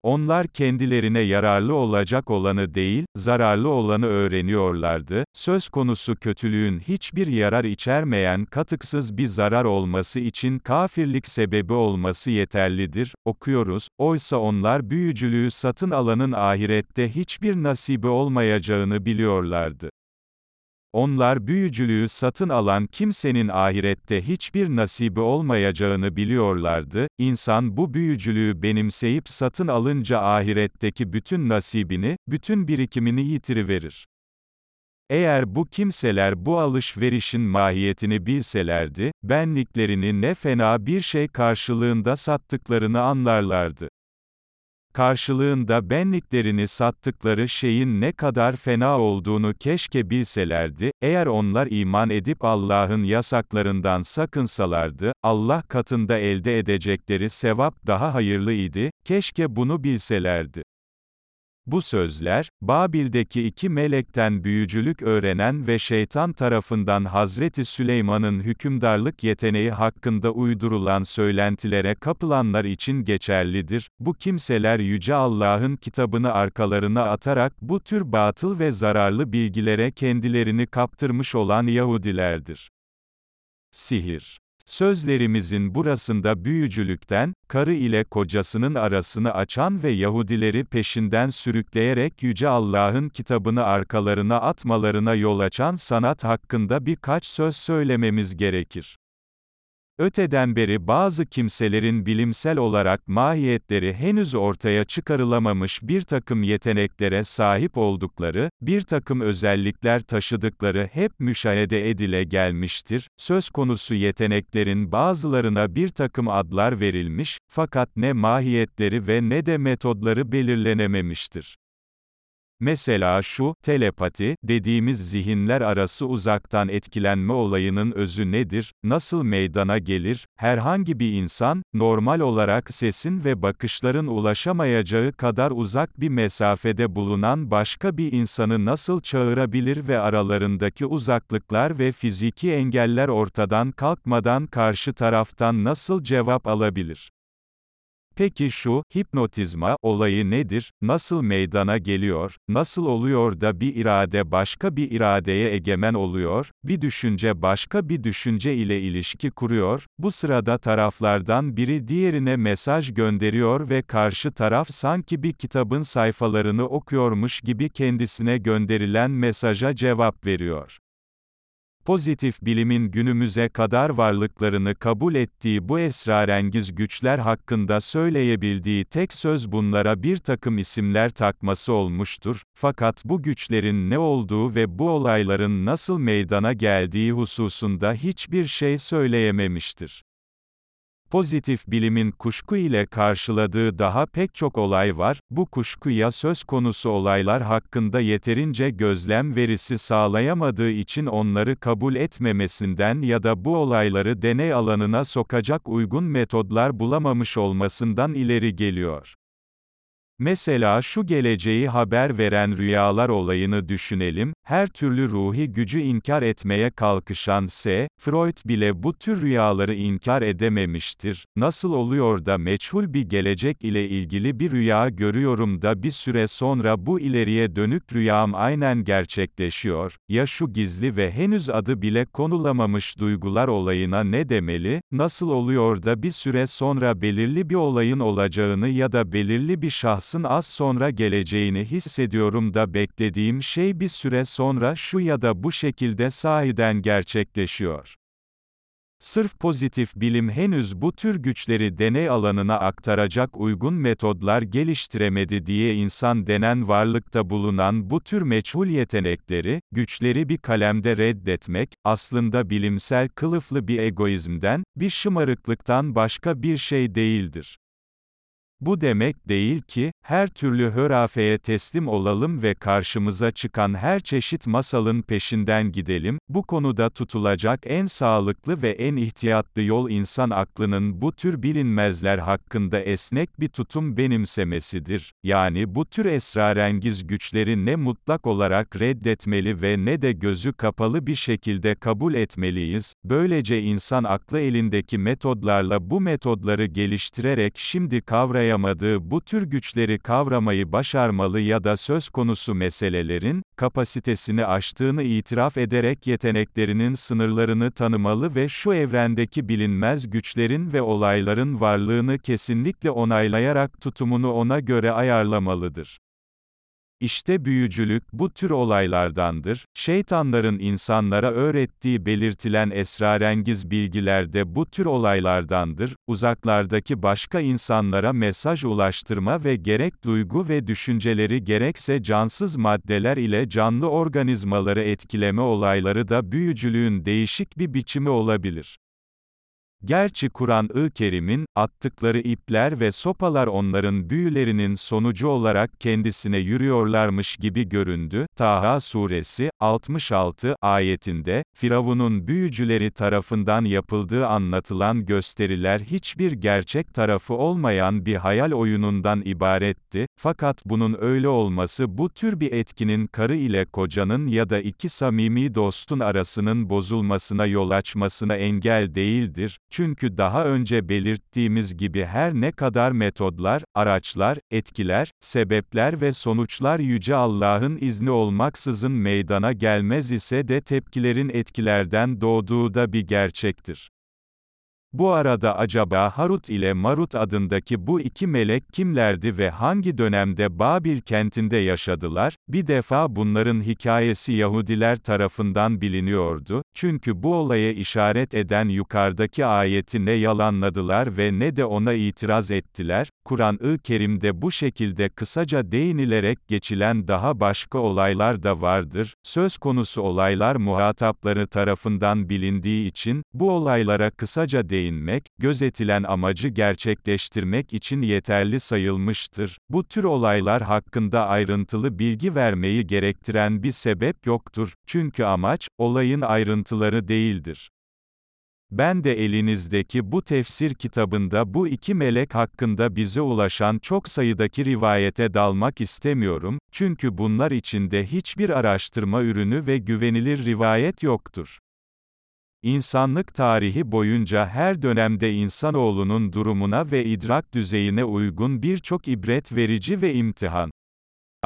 Onlar kendilerine yararlı olacak olanı değil, zararlı olanı öğreniyorlardı. Söz konusu kötülüğün hiçbir yarar içermeyen katıksız bir zarar olması için kafirlik sebebi olması yeterlidir. Okuyoruz, oysa onlar büyücülüğü satın alanın ahirette hiçbir nasibi olmayacağını biliyorlardı. Onlar büyücülüğü satın alan kimsenin ahirette hiçbir nasibi olmayacağını biliyorlardı, İnsan bu büyücülüğü benimseyip satın alınca ahiretteki bütün nasibini, bütün birikimini yitiriverir. Eğer bu kimseler bu alışverişin mahiyetini bilselerdi, benliklerini ne fena bir şey karşılığında sattıklarını anlarlardı karşılığında benliklerini sattıkları şeyin ne kadar fena olduğunu keşke bilselerdi, eğer onlar iman edip Allah'ın yasaklarından sakınsalardı, Allah katında elde edecekleri sevap daha hayırlı idi, keşke bunu bilselerdi. Bu sözler, Babil'deki iki melekten büyücülük öğrenen ve şeytan tarafından Hazreti Süleyman'ın hükümdarlık yeteneği hakkında uydurulan söylentilere kapılanlar için geçerlidir. Bu kimseler Yüce Allah'ın kitabını arkalarına atarak bu tür batıl ve zararlı bilgilere kendilerini kaptırmış olan Yahudilerdir. Sihir Sözlerimizin burasında büyücülükten, karı ile kocasının arasını açan ve Yahudileri peşinden sürükleyerek Yüce Allah'ın kitabını arkalarına atmalarına yol açan sanat hakkında birkaç söz söylememiz gerekir. Öteden beri bazı kimselerin bilimsel olarak mahiyetleri henüz ortaya çıkarılamamış bir takım yeteneklere sahip oldukları, bir takım özellikler taşıdıkları hep müşahede edile gelmiştir. Söz konusu yeteneklerin bazılarına bir takım adlar verilmiş, fakat ne mahiyetleri ve ne de metodları belirlenememiştir. Mesela şu, telepati, dediğimiz zihinler arası uzaktan etkilenme olayının özü nedir, nasıl meydana gelir, herhangi bir insan, normal olarak sesin ve bakışların ulaşamayacağı kadar uzak bir mesafede bulunan başka bir insanı nasıl çağırabilir ve aralarındaki uzaklıklar ve fiziki engeller ortadan kalkmadan karşı taraftan nasıl cevap alabilir? Peki şu, hipnotizma, olayı nedir, nasıl meydana geliyor, nasıl oluyor da bir irade başka bir iradeye egemen oluyor, bir düşünce başka bir düşünce ile ilişki kuruyor, bu sırada taraflardan biri diğerine mesaj gönderiyor ve karşı taraf sanki bir kitabın sayfalarını okuyormuş gibi kendisine gönderilen mesaja cevap veriyor pozitif bilimin günümüze kadar varlıklarını kabul ettiği bu esrarengiz güçler hakkında söyleyebildiği tek söz bunlara bir takım isimler takması olmuştur, fakat bu güçlerin ne olduğu ve bu olayların nasıl meydana geldiği hususunda hiçbir şey söyleyememiştir. Pozitif bilimin kuşku ile karşıladığı daha pek çok olay var, bu kuşkuya söz konusu olaylar hakkında yeterince gözlem verisi sağlayamadığı için onları kabul etmemesinden ya da bu olayları deney alanına sokacak uygun metodlar bulamamış olmasından ileri geliyor. Mesela şu geleceği haber veren rüyalar olayını düşünelim, her türlü ruhi gücü inkar etmeye kalkışan S. Freud bile bu tür rüyaları inkar edememiştir. Nasıl oluyor da meçhul bir gelecek ile ilgili bir rüya görüyorum da bir süre sonra bu ileriye dönük rüyam aynen gerçekleşiyor, ya şu gizli ve henüz adı bile konulamamış duygular olayına ne demeli, nasıl oluyor da bir süre sonra belirli bir olayın olacağını ya da belirli bir şahs şahsın az sonra geleceğini hissediyorum da beklediğim şey bir süre sonra şu ya da bu şekilde sahiden gerçekleşiyor. Sırf pozitif bilim henüz bu tür güçleri deney alanına aktaracak uygun metodlar geliştiremedi diye insan denen varlıkta bulunan bu tür meçhul yetenekleri, güçleri bir kalemde reddetmek, aslında bilimsel kılıflı bir egoizmden, bir şımarıklıktan başka bir şey değildir. Bu demek değil ki, her türlü hörafeye teslim olalım ve karşımıza çıkan her çeşit masalın peşinden gidelim, bu konuda tutulacak en sağlıklı ve en ihtiyatlı yol insan aklının bu tür bilinmezler hakkında esnek bir tutum benimsemesidir. Yani bu tür esrarengiz güçleri ne mutlak olarak reddetmeli ve ne de gözü kapalı bir şekilde kabul etmeliyiz, böylece insan aklı elindeki metodlarla bu metodları geliştirerek şimdi kavrayabilir kavrayamadığı bu tür güçleri kavramayı başarmalı ya da söz konusu meselelerin, kapasitesini aştığını itiraf ederek yeteneklerinin sınırlarını tanımalı ve şu evrendeki bilinmez güçlerin ve olayların varlığını kesinlikle onaylayarak tutumunu ona göre ayarlamalıdır. İşte büyücülük bu tür olaylardandır. Şeytanların insanlara öğrettiği belirtilen esrarengiz bilgiler de bu tür olaylardandır. Uzaklardaki başka insanlara mesaj ulaştırma ve gerek duygu ve düşünceleri gerekse cansız maddeler ile canlı organizmaları etkileme olayları da büyücülüğün değişik bir biçimi olabilir. Gerçi Kur'an-ı Kerim'in, attıkları ipler ve sopalar onların büyülerinin sonucu olarak kendisine yürüyorlarmış gibi göründü. Taha suresi, 66 ayetinde, Firavun'un büyücüleri tarafından yapıldığı anlatılan gösteriler hiçbir gerçek tarafı olmayan bir hayal oyunundan ibaretti, fakat bunun öyle olması bu tür bir etkinin karı ile kocanın ya da iki samimi dostun arasının bozulmasına yol açmasına engel değildir, çünkü daha önce belirttiğimiz gibi her ne kadar metodlar, araçlar, etkiler, sebepler ve sonuçlar Yüce Allah'ın izni olmaksızın meydana gelmez ise de tepkilerin etkilerden doğduğu da bir gerçektir. Bu arada acaba Harut ile Marut adındaki bu iki melek kimlerdi ve hangi dönemde Babil kentinde yaşadılar? Bir defa bunların hikayesi Yahudiler tarafından biliniyordu, çünkü bu olaya işaret eden yukarıdaki ayeti ne yalanladılar ve ne de ona itiraz ettiler. Kur'an-ı Kerim'de bu şekilde kısaca değinilerek geçilen daha başka olaylar da vardır. Söz konusu olaylar muhatapları tarafından bilindiği için, bu olaylara kısaca değinilir değinmek, gözetilen amacı gerçekleştirmek için yeterli sayılmıştır. Bu tür olaylar hakkında ayrıntılı bilgi vermeyi gerektiren bir sebep yoktur, çünkü amaç, olayın ayrıntıları değildir. Ben de elinizdeki bu tefsir kitabında bu iki melek hakkında bize ulaşan çok sayıdaki rivayete dalmak istemiyorum, çünkü bunlar içinde hiçbir araştırma ürünü ve güvenilir rivayet yoktur. İnsanlık tarihi boyunca her dönemde insanoğlunun durumuna ve idrak düzeyine uygun birçok ibret verici ve imtihan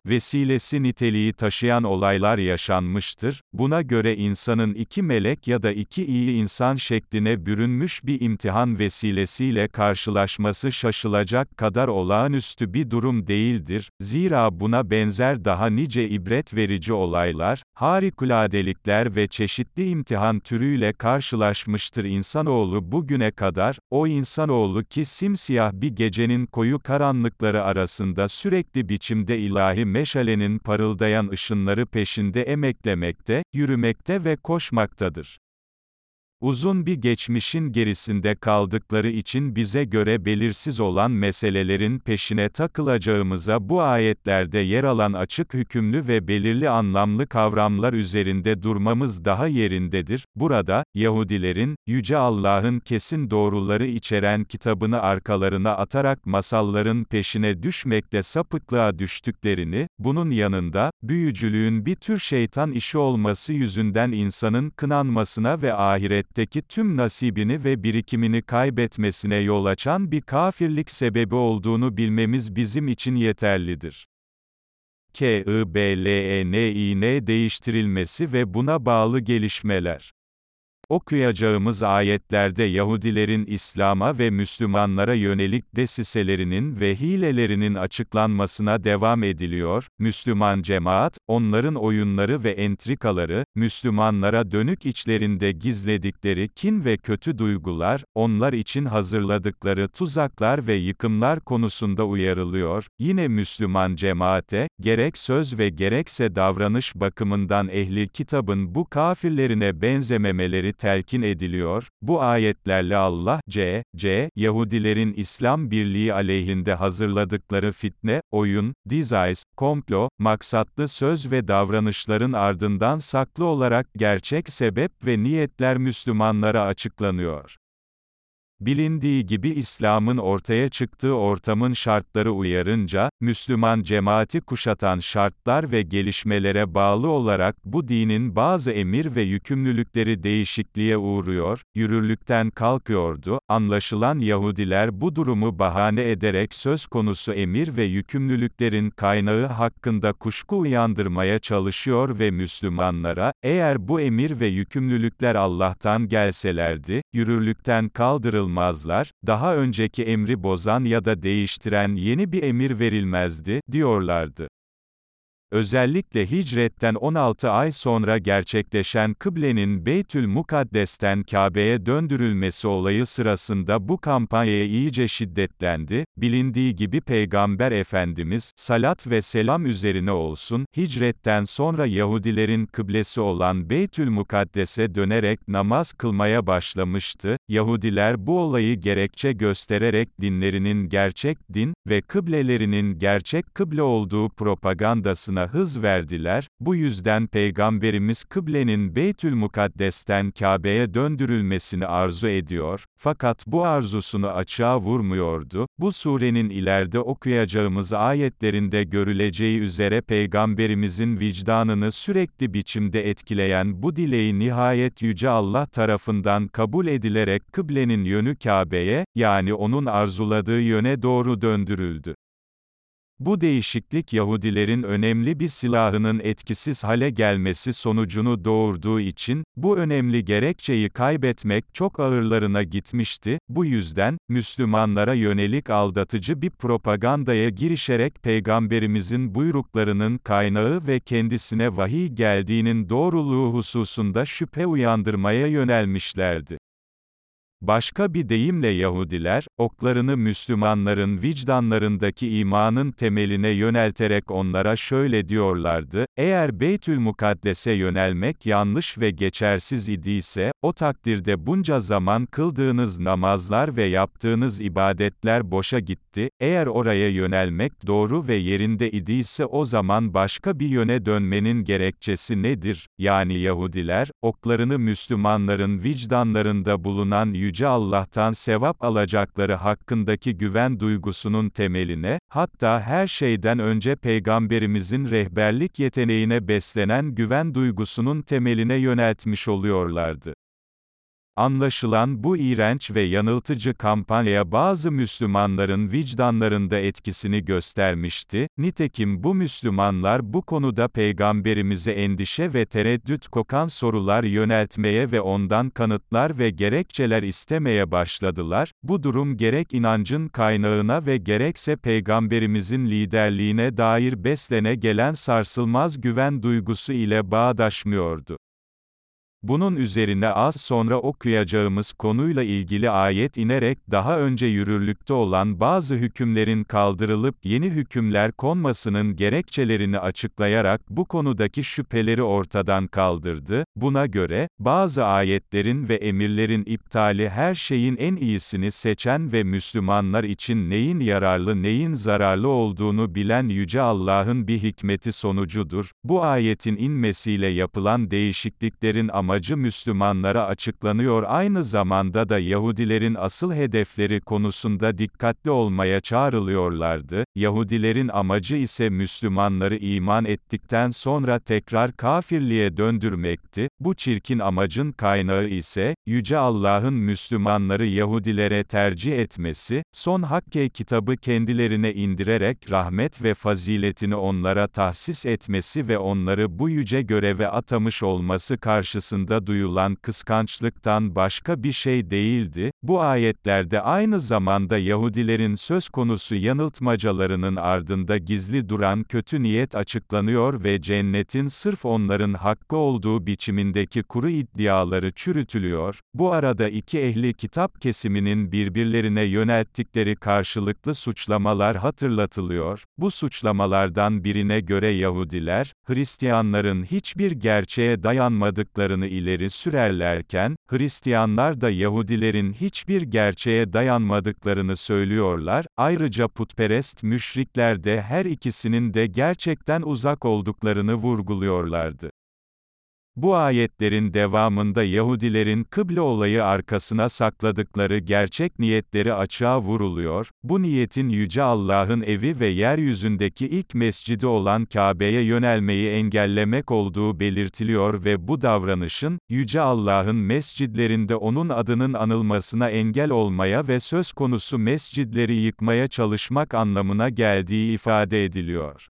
vesilesi niteliği taşıyan olaylar yaşanmıştır, buna göre insanın iki melek ya da iki iyi insan şekline bürünmüş bir imtihan vesilesiyle karşılaşması şaşılacak kadar olağanüstü bir durum değildir, zira buna benzer daha nice ibret verici olaylar, harikuladelikler ve çeşitli imtihan türüyle karşılaşmıştır. İnsanoğlu bugüne kadar, o insanoğlu ki simsiyah bir gecenin koyu karanlıkları arasında sürekli biçimde ilahi meşalenin parıldayan ışınları peşinde emeklemekte, yürümekte ve koşmaktadır. Uzun bir geçmişin gerisinde kaldıkları için bize göre belirsiz olan meselelerin peşine takılacağımıza bu ayetlerde yer alan açık hükümlü ve belirli anlamlı kavramlar üzerinde durmamız daha yerindedir. Burada, Yahudilerin, Yüce Allah'ın kesin doğruları içeren kitabını arkalarına atarak masalların peşine düşmekle sapıklığa düştüklerini, bunun yanında, büyücülüğün bir tür şeytan işi olması yüzünden insanın kınanmasına ve ahiret ahiretteki tüm nasibini ve birikimini kaybetmesine yol açan bir kafirlik sebebi olduğunu bilmemiz bizim için yeterlidir. K-I-B-L-E-N-İ-N değiştirilmesi ve buna bağlı gelişmeler Okuyacağımız ayetlerde Yahudilerin İslam'a ve Müslümanlara yönelik desiselerinin ve hilelerinin açıklanmasına devam ediliyor, Müslüman cemaat, onların oyunları ve entrikaları, Müslümanlara dönük içlerinde gizledikleri kin ve kötü duygular, onlar için hazırladıkları tuzaklar ve yıkımlar konusunda uyarılıyor, yine Müslüman cemaate, gerek söz ve gerekse davranış bakımından ehli kitabın bu kafirlerine benzememeleri telkin ediliyor, bu ayetlerle Allah, C, C, Yahudilerin İslam birliği aleyhinde hazırladıkları fitne, oyun, dizays, komplo, maksatlı söz ve davranışların ardından saklı olarak gerçek sebep ve niyetler Müslümanlara açıklanıyor. Bilindiği gibi İslam'ın ortaya çıktığı ortamın şartları uyarınca, Müslüman cemaati kuşatan şartlar ve gelişmelere bağlı olarak bu dinin bazı emir ve yükümlülükleri değişikliğe uğruyor, yürürlükten kalkıyordu, anlaşılan Yahudiler bu durumu bahane ederek söz konusu emir ve yükümlülüklerin kaynağı hakkında kuşku uyandırmaya çalışıyor ve Müslümanlara, eğer bu emir ve yükümlülükler Allah'tan gelselerdi, yürürlükten kaldırılmışlardı, yapılmazlar, daha önceki emri bozan ya da değiştiren yeni bir emir verilmezdi, diyorlardı. Özellikle hicretten 16 ay sonra gerçekleşen kıblenin Beytül Mukaddes'ten Kabe'ye döndürülmesi olayı sırasında bu kampanya iyice şiddetlendi. Bilindiği gibi Peygamber Efendimiz, salat ve selam üzerine olsun, hicretten sonra Yahudilerin kıblesi olan Beytül Mukaddes'e dönerek namaz kılmaya başlamıştı. Yahudiler bu olayı gerekçe göstererek dinlerinin gerçek din ve kıblelerinin gerçek kıble olduğu propagandasına hız verdiler, bu yüzden Peygamberimiz kıblenin Beytül Mukaddes'ten Kabe'ye döndürülmesini arzu ediyor, fakat bu arzusunu açığa vurmuyordu, bu surenin ileride okuyacağımız ayetlerinde görüleceği üzere Peygamberimizin vicdanını sürekli biçimde etkileyen bu dileği nihayet Yüce Allah tarafından kabul edilerek kıblenin yönü Kabe'ye, yani onun arzuladığı yöne doğru döndürüldü. Bu değişiklik Yahudilerin önemli bir silahının etkisiz hale gelmesi sonucunu doğurduğu için, bu önemli gerekçeyi kaybetmek çok ağırlarına gitmişti, bu yüzden, Müslümanlara yönelik aldatıcı bir propagandaya girişerek Peygamberimizin buyruklarının kaynağı ve kendisine vahiy geldiğinin doğruluğu hususunda şüphe uyandırmaya yönelmişlerdi. Başka bir deyimle Yahudiler, oklarını Müslümanların vicdanlarındaki imanın temeline yönelterek onlara şöyle diyorlardı, eğer Beytül Mukaddes'e yönelmek yanlış ve geçersiz idiyse, o takdirde bunca zaman kıldığınız namazlar ve yaptığınız ibadetler boşa gitti, eğer oraya yönelmek doğru ve yerinde idiyse o zaman başka bir yöne dönmenin gerekçesi nedir? Yani Yahudiler, oklarını Müslümanların vicdanlarında bulunan yüce Yüce Allah'tan sevap alacakları hakkındaki güven duygusunun temeline, hatta her şeyden önce Peygamberimizin rehberlik yeteneğine beslenen güven duygusunun temeline yöneltmiş oluyorlardı. Anlaşılan bu iğrenç ve yanıltıcı kampanya bazı Müslümanların vicdanlarında etkisini göstermişti, nitekim bu Müslümanlar bu konuda Peygamberimize endişe ve tereddüt kokan sorular yöneltmeye ve ondan kanıtlar ve gerekçeler istemeye başladılar, bu durum gerek inancın kaynağına ve gerekse Peygamberimizin liderliğine dair beslene gelen sarsılmaz güven duygusu ile bağdaşmıyordu. Bunun üzerine az sonra okuyacağımız konuyla ilgili ayet inerek daha önce yürürlükte olan bazı hükümlerin kaldırılıp yeni hükümler konmasının gerekçelerini açıklayarak bu konudaki şüpheleri ortadan kaldırdı. Buna göre, bazı ayetlerin ve emirlerin iptali her şeyin en iyisini seçen ve Müslümanlar için neyin yararlı neyin zararlı olduğunu bilen Yüce Allah'ın bir hikmeti sonucudur. Bu ayetin inmesiyle yapılan değişikliklerin amacı amacı Müslümanlara açıklanıyor. Aynı zamanda da Yahudilerin asıl hedefleri konusunda dikkatli olmaya çağrılıyorlardı, Yahudilerin amacı ise Müslümanları iman ettikten sonra tekrar kafirliğe döndürmekti, bu çirkin amacın kaynağı ise, Yüce Allah'ın Müslümanları Yahudilere tercih etmesi, son Hakke kitabı kendilerine indirerek rahmet ve faziletini onlara tahsis etmesi ve onları bu yüce göreve atamış olması karşısında karşısında duyulan kıskançlıktan başka bir şey değildi, bu ayetlerde aynı zamanda Yahudilerin söz konusu yanıltmacalarının ardında gizli duran kötü niyet açıklanıyor ve cennetin sırf onların hakkı olduğu biçimindeki kuru iddiaları çürütülüyor, bu arada iki ehli kitap kesiminin birbirlerine yönelttikleri karşılıklı suçlamalar hatırlatılıyor, bu suçlamalardan birine göre Yahudiler, Hristiyanların hiçbir gerçeğe dayanmadıklarını ileri sürerlerken, Hristiyanlar da Yahudilerin hiçbir gerçeğe dayanmadıklarını söylüyorlar, ayrıca putperest müşrikler de her ikisinin de gerçekten uzak olduklarını vurguluyorlardı. Bu ayetlerin devamında Yahudilerin kıble olayı arkasına sakladıkları gerçek niyetleri açığa vuruluyor, bu niyetin Yüce Allah'ın evi ve yeryüzündeki ilk mescidi olan Kabe'ye yönelmeyi engellemek olduğu belirtiliyor ve bu davranışın, Yüce Allah'ın mescidlerinde O'nun adının anılmasına engel olmaya ve söz konusu mescidleri yıkmaya çalışmak anlamına geldiği ifade ediliyor.